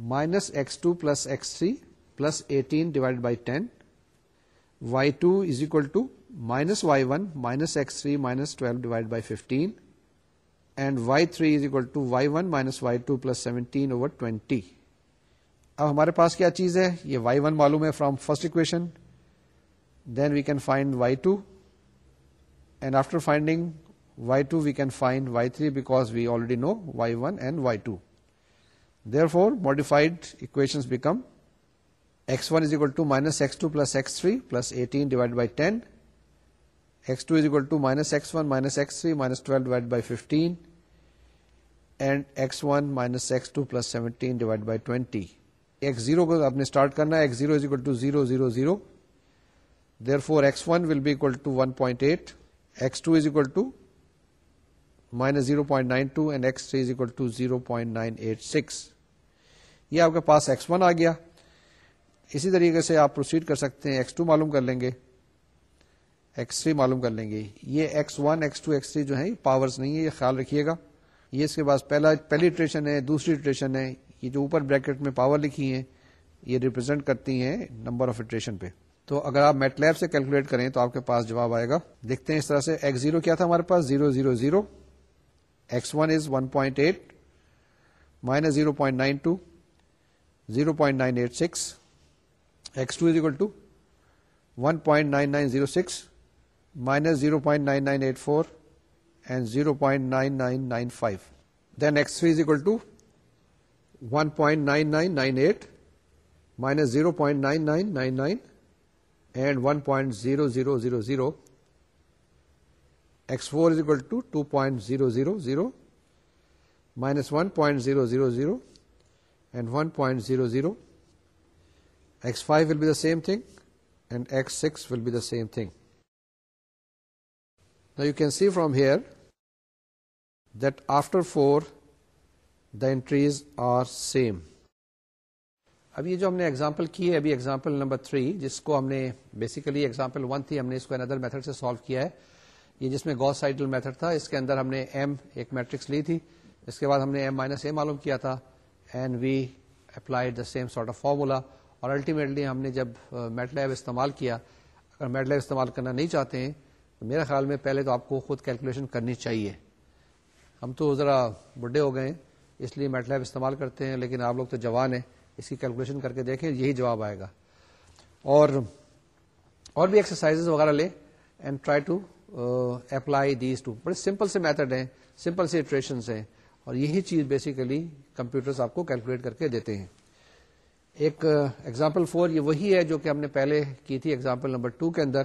minus x x plus plus three eighteen divide by ten y two is equal to minus y one minus x three minus twelve divide by fifteen and y three is equal to y one minus y two plus seventeen over twenty اب ہمارے پاس کیا چیز ہے یہ Y one معلوم ہے from first equation then we can find y two modified equation divide by twenty x zero point ہے zero point nine point nine eight six یہ آپ کے پاس ایکس ون آ گیا اسی طریقے سے آپ پروسیڈ کر سکتے ہیں ایکس ٹو معلوم کر لیں گے ایکس تھری معلوم کر لیں گے یہ x one x two x three جو ہے پاور نہیں ہے یہ خیال رکھیے گا یہ اس کے پاس پہلا پہلی اٹریشن ہے دوسری ٹریشن ہے یہ جو اوپر بریکٹ میں پاور لکھی ہیں یہ ریپرزینٹ کرتی ہیں نمبر آف اٹریشن پہ تو اگر آپ میٹ لیب سے کیلکولیٹ کریں تو آپ کے پاس جواب آئے گا دیکھتے ہیں اس طرح سے ایکس زیرو کیا تھا ہمارے پاس zero zero zero x one is one point eight minus zero point nine two zero point nine eight six x two is equal to one point nine nine zero six minus zero point nine nine eight four and zero point nine nine nine five then x three is equal to one point nine nine nine eight minus zero point nine nine nine nine and 1.0000. X4 is equal to 2.000 minus 1.000 and 1.00. X5 will be the same thing and X6 will be the same thing. Now you can see from here that after 4 the entries are same. اب یہ جو ہم نے example کی ہے ابھی example number three جس کو ہم نے بیسیکلی ایگزامپل ون تھی ہم نے اس کو اندر میتھڈ سے سالو کیا ہے یہ جس میں گوس سائڈل میتھڈ تھا اس کے اندر ہم نے ایم ایک میٹرکس لی تھی اس کے بعد ہم نے ایم مائنس اے معلوم کیا تھا N we apply the same sort of formula اور الٹیمیٹلی ہم نے جب میٹ لیب استعمال کیا اگر میٹ لیب استعمال کرنا نہیں چاہتے ہیں تو میرے خیال میں پہلے تو آپ کو خود کیلکولیشن کرنی چاہیے ہم تو ذرا بڈھے ہو گئے ہیں اس لیے میٹ لیب استعمال کرتے ہیں لیکن آپ لوگ تو جوان ہیں اس کی کیلکولیشن کر کے دیکھیں یہی جواب آئے گا اور اور بھی ایکسرسائز وغیرہ لیں and try to apply these two بڑے سمپل سے میتھڈ ہیں سمپل سے ایٹریشنس ہیں اور یہی چیز بیسیکلی کمپیوٹرز آپ کو کیلکولیٹ کر کے دیتے ہیں ایک ایگزامپل uh, فور یہ وہی ہے جو کہ ہم نے پہلے کی تھی ایگزامپل نمبر ٹو کے اندر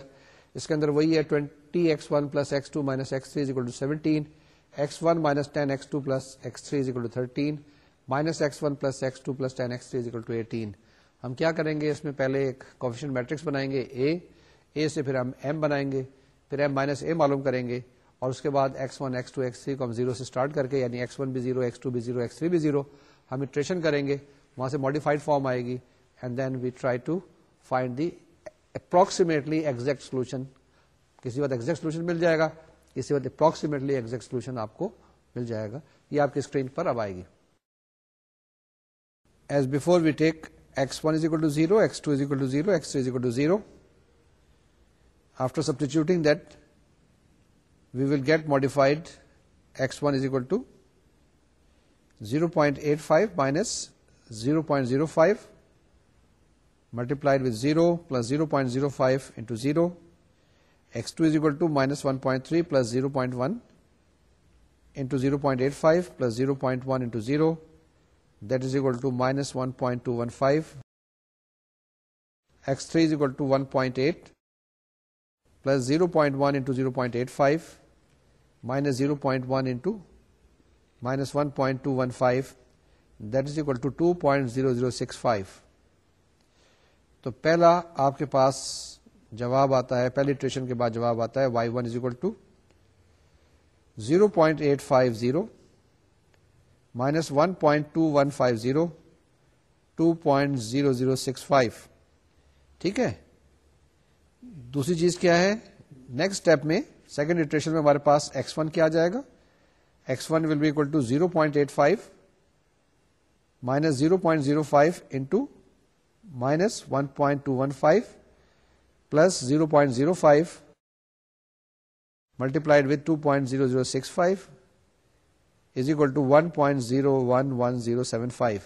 اس کے اندر وہی ہے twenty x one plus x two minus x three equal to seventeen x one minus ten x two plus x three equal to thirteen minus x one plus x two plus ten x two eighteen ہم کیا کریں گے اس میں پہلے ایک coefficient matrix بنائیں گے اے اے سے پھر ہم ایم بنائیں گے پھر ایم مائنس اے معلوم کریں گے اور اس کے بعد x one x two x three کو ہم زیرو سے اسٹارٹ کر کے یعنی ایکس ون بھی زیرو ایکس ٹو بھی زیرو ایکس تھری بھی زیرو ہم اٹریشن کریں گے وہاں سے ماڈیفائڈ فارم آئے گی and then we try to find the approximately exact solution کسی وقت ایکزیکٹ سولوشن مل جائے گا کسی وقت اپروکسیمیٹلی ایکزیکٹ سولوشن آپ کو مل جائے گا یہ آپ کی اسکرین پر اب آئے گی As before, we take x1 is equal to 0, x2 is equal to 0, x3 is equal to 0. After substituting that, we will get modified x1 is equal to 0.85 minus 0.05 multiplied with 0 plus 0.05 into 0. X2 is equal to minus 1.3 plus 0.1 into 0.85 plus 0.1 into 0. That is equal to minus one point two one five x three is equal to one point eight plus zero point one into zero point eight five minus zero point one into minus one point two one five that is equal to two point zero zero six five تو پہلا آپ کے پاس جواب آتا ہے پہلی ٹریشن کے بعد جواب آتا ہے y one is equal to zero point eight five zero minus one point two one five zero two point zero zero six five ٹھیک ہے دوسری چیز کیا ہے نیکسٹ اسٹیپ میں سیکنڈ نیوٹریشن میں ہمارے پاس ایکس ون کیا جائے گا x one will be equal to zero point eight five minus zero point zero five into minus one point two one five plus zero point zero five multiplied with two point zero zero six five is equal to one point zero one one zero seven five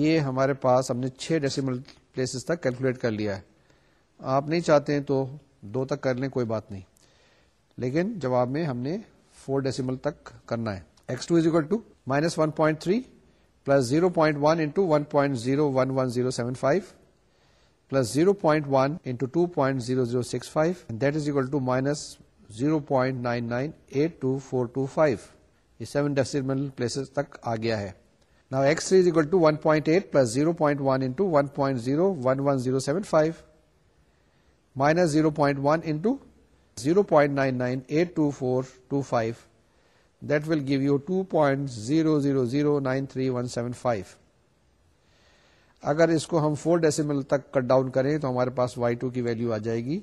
یہ ہمارے پاس ہم نے چھ decimal places تک calculate کر لیا ہے آپ نہیں چاہتے ہیں تو دو تک کر لیں کوئی بات نہیں لیکن جواب میں ہم نے فور ڈیسیمل تک کرنا ہے x two is equal to minus one point three plus zero point one into one point zero one one zero seven five plus zero point one into two point zero zero six five that is equal to minus zero point nine nine eight two four two five یہ seven decimal places تک آ گیا ہے نا x three is equal to one point eight plus zero point one into one point zero one one zero seven five minus zero point one into zero point nine nine eight two four two five that will give you two point zero zero zero nine three one seven five اگر اس کو ہم four decimal تک cut down کریں تو ہمارے پاس Y two کی ویلو آ جائے گی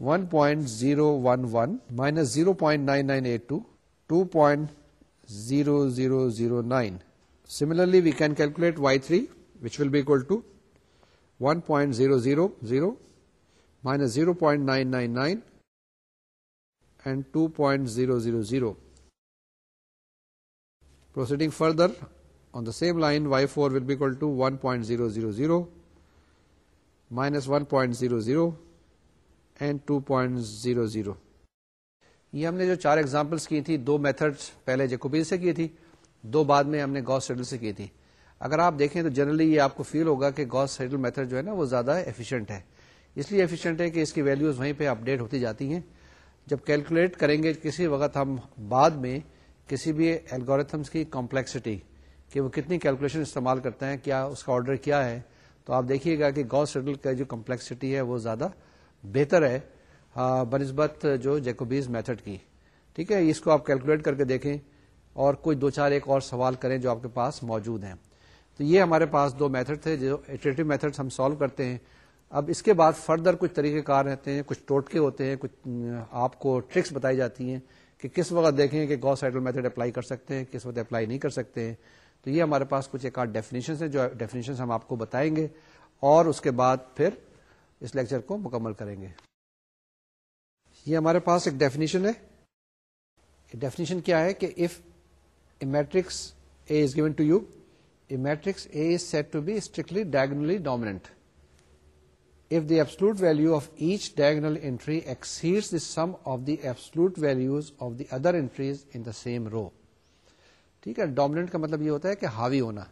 1.011 minus 0.9982, 2.0009. Similarly, we can calculate Y3, which will be equal to 1.000 minus 0.999 and 2.000. Proceeding further on the same line, Y4 will be equal to 1.000 minus 1.00 and two point zero zero یہ ہم نے جو چار examples کی تھی دو method پہلے جیکوبیر سے کی تھی دو بعد میں ہم نے گوس سیڈل سے کی تھی اگر آپ دیکھیں تو جنرلی یہ آپ کو فیل ہوگا کہ گوس سیڈل میتھڈ جو ہے نا وہ زیادہ ایفیشنٹ ہے اس لیے ایفیشنٹ ہے کہ اس کی ویلوز وہیں پہ اپڈیٹ ہوتی جاتی ہیں جب کیلکولیٹ کریں گے کسی وقت ہم بعد میں کسی بھی الگوریتھمس کی کمپلیکسٹی کہ وہ کتنی کیلکولیشن استعمال کرتے ہیں کیا اس کا آرڈر کیا ہے تو آپ دیکھیے گا کہ گوس سیڈل کا جو کمپلیکسٹی ہے وہ زیادہ بہتر ہے ہاں، بنسبت جو جیکوبیز میتھڈ کی ٹھیک ہے اس کو آپ کیلکولیٹ کر کے دیکھیں اور کوئی دو چار ایک اور سوال کریں جو آپ کے پاس موجود ہیں تو یہ ہمارے پاس دو میتھڈ تھے جو میتھڈ ہم سالو کرتے ہیں اب اس کے بعد فردر کچھ طریقہ کار رہتے ہیں کچھ ٹوٹکے ہوتے ہیں کچھ آپ کو ٹرکس بتائی جاتی ہیں کہ کس وقت دیکھیں کہ گو سائڈل میتھڈ اپلائی کر سکتے ہیں کس وقت اپلائی نہیں کر سکتے ہیں تو یہ ہمارے پاس کچھ ایک آدھ ڈیفینیشن ہیں جو ڈیفینیشن ہم آپ کو بتائیں گے اور اس کے بعد پھر اس لیکچر کو مکمل کریں گے یہ ہمارے پاس ایک ڈیفینیشن ہے ڈیفینیشن کیا ہے کہ if a matrix A is given to you a matrix A is said to be strictly diagonally dominant if the absolute value of each diagonal entry exceed the sum of the absolute values of the other entries in the same row ٹھیک ہے dominant کا مطلب یہ ہوتا ہے کہ ہاوی ہونا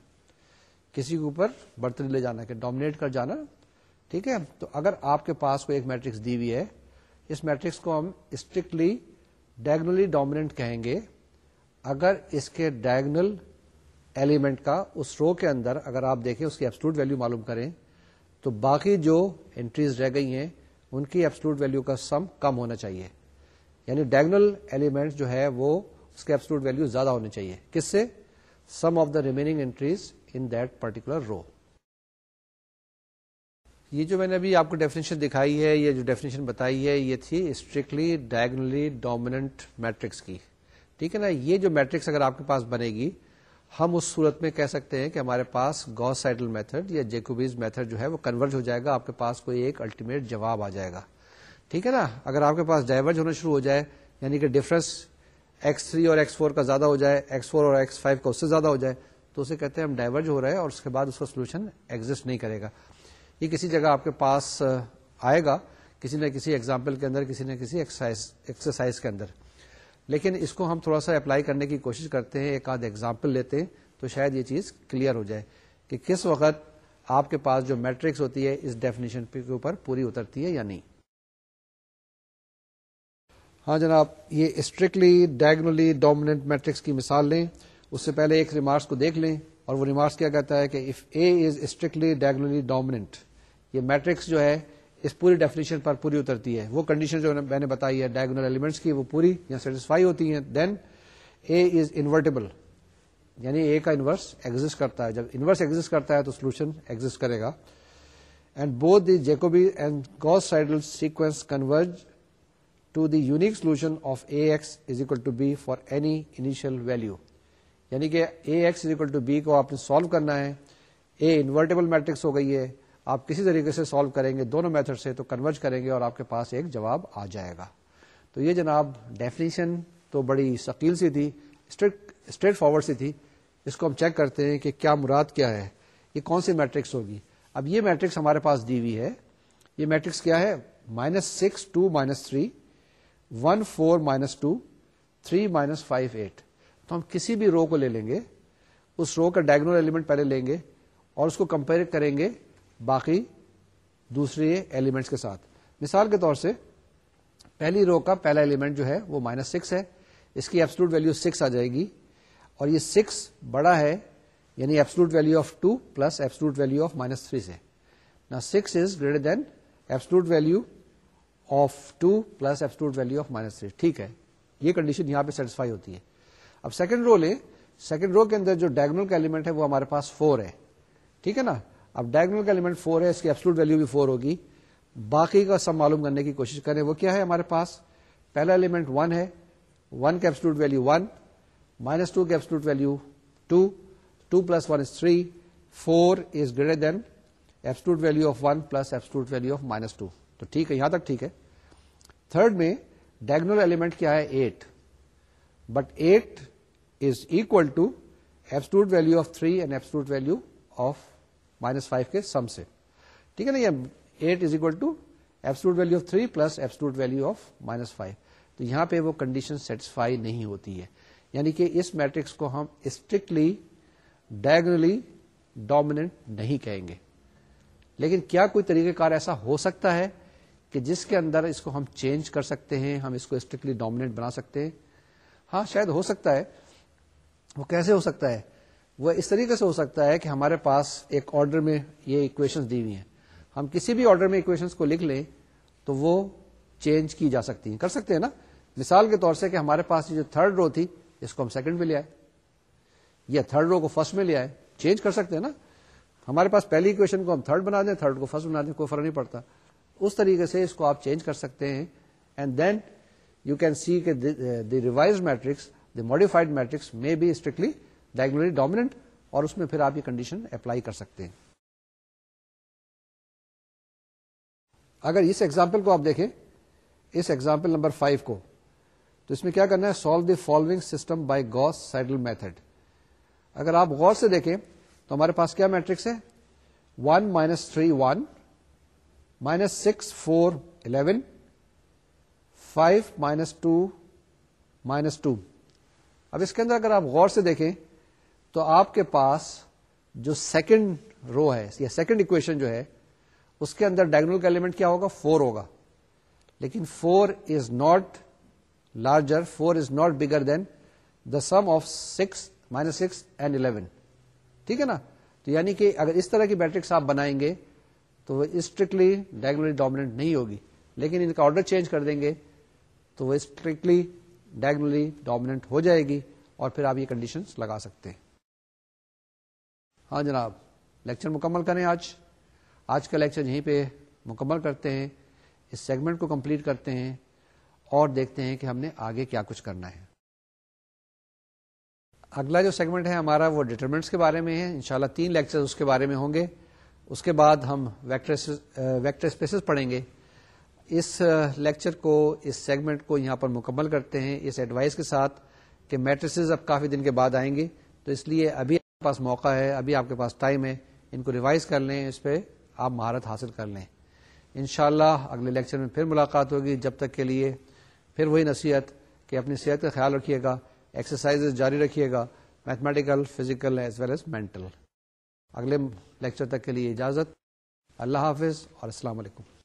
کسی کے اوپر برتری لے جانا کہ ڈومینیٹ کر جانا ٹھیک ہے تو اگر آپ کے پاس کوئی ایک میٹرکس دی ہوئی ہے اس میٹرکس کو ہم اسٹرکٹلی ڈائگنلی ڈومیننٹ کہیں گے اگر اس کے ڈائگنل ایلیمنٹ کا اس رو کے اندر اگر آپ دیکھیں اس کی ایپسلوٹ ویلو معلوم کریں تو باقی جو انٹریز رہ گئی ہیں ان کی ایپسلوٹ ویلو کا سم کم ہونا چاہیے یعنی ڈائگنل ایلیمنٹ جو ہے وہ اس کے ایپسلوٹ ویلو زیادہ ہونی چاہیے کس سے sum of the remaining entries in that particular row یہ جو میں نے ابھی آپ کو ڈیفینیشن دکھائی ہے یہ جو ڈیفینیشن بتائی ہے یہ تھی اسٹرکٹلی ڈائگنلی ڈومیننٹ میٹرکس کی ٹھیک ہے نا یہ جو میٹرکس اگر آپ کے پاس بنے گی ہم اس صورت میں کہہ سکتے ہیں کہ ہمارے پاس سائڈل میتھڈ یا جیکوبیز میتھڈ جو ہے وہ کنورٹ ہو جائے گا آپ کے پاس کوئی ایک الٹیمیٹ جواب آ جائے گا ٹھیک ہے نا اگر آپ کے پاس ڈائیورج ہونا شروع ہو جائے یعنی کہ ڈفرنس ایکس تھری اور ایکس فور کا زیادہ ہو جائے ایکس فور اور ایکس فائیو کا اس سے زیادہ ہو جائے تو اسے کہتے ہیں ہم ڈائیورج ہو رہے ہیں اور اس کے بعد اس کا سولوشن ایگزٹ نہیں کرے گا یہ کسی جگہ آپ کے پاس آئے گا کسی نہ کسی ایگزامپل کے اندر کسی نہ کسی ایکسرسائز کے اندر لیکن اس کو ہم تھوڑا سا اپلائی کرنے کی کوشش کرتے ہیں ایک آدھ ایگزامپل لیتے ہیں تو شاید یہ چیز کلیئر ہو جائے کہ کس وقت آپ کے پاس جو میٹرکس ہوتی ہے اس ڈیفینیشن کے اوپر پوری اترتی ہے یا نہیں ہاں جناب یہ اسٹرکٹلی ڈائگنولی ڈومیننٹ میٹرکس کی مثال لیں اس سے پہلے ایک ریمارکس کو دیکھ لیں اور وہ ریمارکس کیا کہتا ہے کہ if A is strictly diagonally dominant یہ میٹرکس جو ہے اس پوری ڈیفینیشن پر پوری اترتی ہے وہ کنڈیشن جو میں نے بتائی ہے ڈائگنل ایلیمنٹس کی وہ پوری یا سیٹسفائی ہوتی ہیں دین اے از انورٹیبل یعنی اے کا انورس ایگزٹ کرتا ہے جب انورس ایگزٹ کرتا ہے تو سولوشن ایگزٹ کرے گا and both the Jacobi and Gauss Seidel sequence converge to the unique solution of A x is equal to B for any initial value یعنی کہ A x is equal to B کو آپ نے solve کرنا ہے A invertible matrix ہو گئی ہے آپ کسی طریقے سے سالو کریں گے دونوں میتھڈ سے تو کنورج کریں گے اور آپ کے پاس ایک جواب آ جائے گا تو یہ جناب ڈیفینیشن تو بڑی شکیل سی تھی اسٹریٹ فارورڈ سی تھی اس کو ہم چیک کرتے ہیں کہ کیا مراد کیا ہے یہ کون سی میٹرکس ہوگی اب یہ میٹرکس ہمارے پاس دی ہوئی ہے یہ میٹرکس کیا ہے minus six two minus three one four minus two three minus five eight تو ہم کسی بھی رو کو لے لیں گے اس رو کا ڈائگنول ایلیمنٹ پہلے لیں گے اور اس کو کمپیئر کریں گے باقی دوسرے ایلیمنٹس کے ساتھ مثال کے طور سے پہلی رو کا پہلا ایلیمنٹ جو ہے وہ مائنس سکس ہے اس کی ایپسلوٹ ویلیو ویلو سکس آ جائے گی اور یہ سکس بڑا ہے یعنی absolute value value of two plus absolute value value of minus three سے نا six is greater than absolute value value of two plus absolute value value of minus three ٹھیک ہے یہ کنڈیشن یہاں پہ سیٹسفائی ہوتی ہے اب سیکنڈ رو لیں سیکنڈ رو کے اندر جو ڈائگنل کا ایلیمنٹ ہے وہ ہمارے پاس فور ہے ٹھیک ہے نا اب ڈائگنل کا ایلیمنٹ 4 ہے اس کی ایپسلوٹ ویلو بھی 4 ہوگی باقی کا سب معلوم کرنے کی کوشش کریں وہ کیا ہے ہمارے پاس پہلا ایلیمنٹ 1 ہے 1 کے ایپسلوٹ ویلو 1 مائنس ٹو کے absolute value 2 two plus one is three four is greater than absolute value of one plus absolute value of minus two تو ٹھیک ہے یہاں تک ٹھیک ہے تھرڈ میں ڈائگنل ایلیمنٹ کیا ہے 8 but 8 is equal to absolute value of 3 and absolute value of minus minus five five کے سم سے ٹھیک ہے نا یہ eight is equal to value value of of three plus تو یہاں پہ وہ کنڈیشن سیٹسفائی نہیں ہوتی ہے یعنی کہ اس میٹرکس کو ہم اسٹرکٹلی ڈائگنلی ڈومیننٹ نہیں کہیں گے لیکن کیا کوئی طریقہ کار ایسا ہو سکتا ہے کہ جس کے اندر اس کو ہم چینج کر سکتے ہیں ہم اس کو اسٹرکٹلی ڈومیننٹ بنا سکتے ہیں ہاں شاید ہو سکتا ہے وہ کیسے ہو سکتا ہے وہ اس طریقے سے ہو سکتا ہے کہ ہمارے پاس ایک آرڈر میں یہ اکویشن دی ہوئی ہیں ہم کسی بھی آرڈر میں اکویشن کو لکھ لیں تو وہ چینج کی جا سکتی ہیں کر سکتے ہیں نا مثال کے طور سے کہ ہمارے پاس جو تھرڈ رو تھی اس کو ہم سیکنڈ میں لے آئے یا تھرڈ رو کو فرسٹ میں لے آئے چینج کر سکتے ہیں نا ہمارے پاس پہلی اکویشن کو ہم تھرڈ بنا دیں تھرڈ کو فرسٹ بنا دیں کوئی فرق نہیں پڑتا اس طریقے سے اس کو آپ چینج کر سکتے ہیں and then you can see کہ the revise matrix the modified matrix میں بھی اسٹرکٹلی ڈائگنولی ڈومینٹ اور اس میں پھر آپ یہ کنڈیشن اپلائی کر سکتے ہیں اگر اس ایگزامپل کو آپ دیکھیں اس ایگزامپل نمبر فائیو کو تو اس میں کیا کرنا ہے solve the following system by Gauss Seidel method اگر آپ غور سے دیکھیں تو ہمارے پاس کیا میٹرکس ہے one minus three one minus six four eleven five minus two minus two اب اس کے اندر اگر آپ غور سے دیکھیں تو آپ کے پاس جو سیکنڈ رو ہے یا سیکنڈ اکویشن جو ہے اس کے اندر ڈائگنول کا ایلیمنٹ کیا ہوگا فور ہوگا لیکن four is not larger four is not bigger than the sum of six minus six and eleven ٹھیک ہے نا تو یعنی کہ اگر اس طرح کی بیٹرکس آپ بنائیں گے تو وہ اسٹرکٹلی ڈائگنلی ڈومیننٹ نہیں ہوگی لیکن ان کا آرڈر چینج کر دیں گے تو وہ اسٹرکٹلی ڈائگنولی ڈومیننٹ ہو جائے گی اور پھر آپ یہ کنڈیشن لگا سکتے ہیں ہاں جناب لیکچر مکمل کریں آج آج کا لیکچر یہیں پہ مکمل کرتے ہیں اس سیگمنٹ کو کمپلیٹ کرتے ہیں اور دیکھتے ہیں کہ ہم نے آگے کیا کچھ کرنا ہے اگلا جو سیگمنٹ ہے ہمارا وہ ڈیٹرمنٹس کے بارے میں ان انشاءاللہ تین لیکچر اس کے بارے میں ہوں گے اس کے بعد ہم ویکٹر اسپیسز پڑھیں گے اس لیکچر کو اس سیگمنٹ کو یہاں پر مکمل کرتے ہیں اس ایڈوائز کے ساتھ کہ میٹرسز اب کافی دن کے بعد آئیں گے تو اس لیے ابھی پاس موقع ہے ابھی آپ کے پاس ٹائم ہے ان کو ریوائز کر لیں اس پہ آپ مہارت حاصل کر لیں ان اگلے لیکچر میں پھر ملاقات ہوگی جب تک کے لیے پھر وہی نصیحت کہ اپنی صحت کا خیال رکھیے گا ایکسرسائز جاری رکھیے گا mathematical physical as well as mental اگلے لیکچر تک کے لیے اجازت اللہ حافظ اور السلام علیکم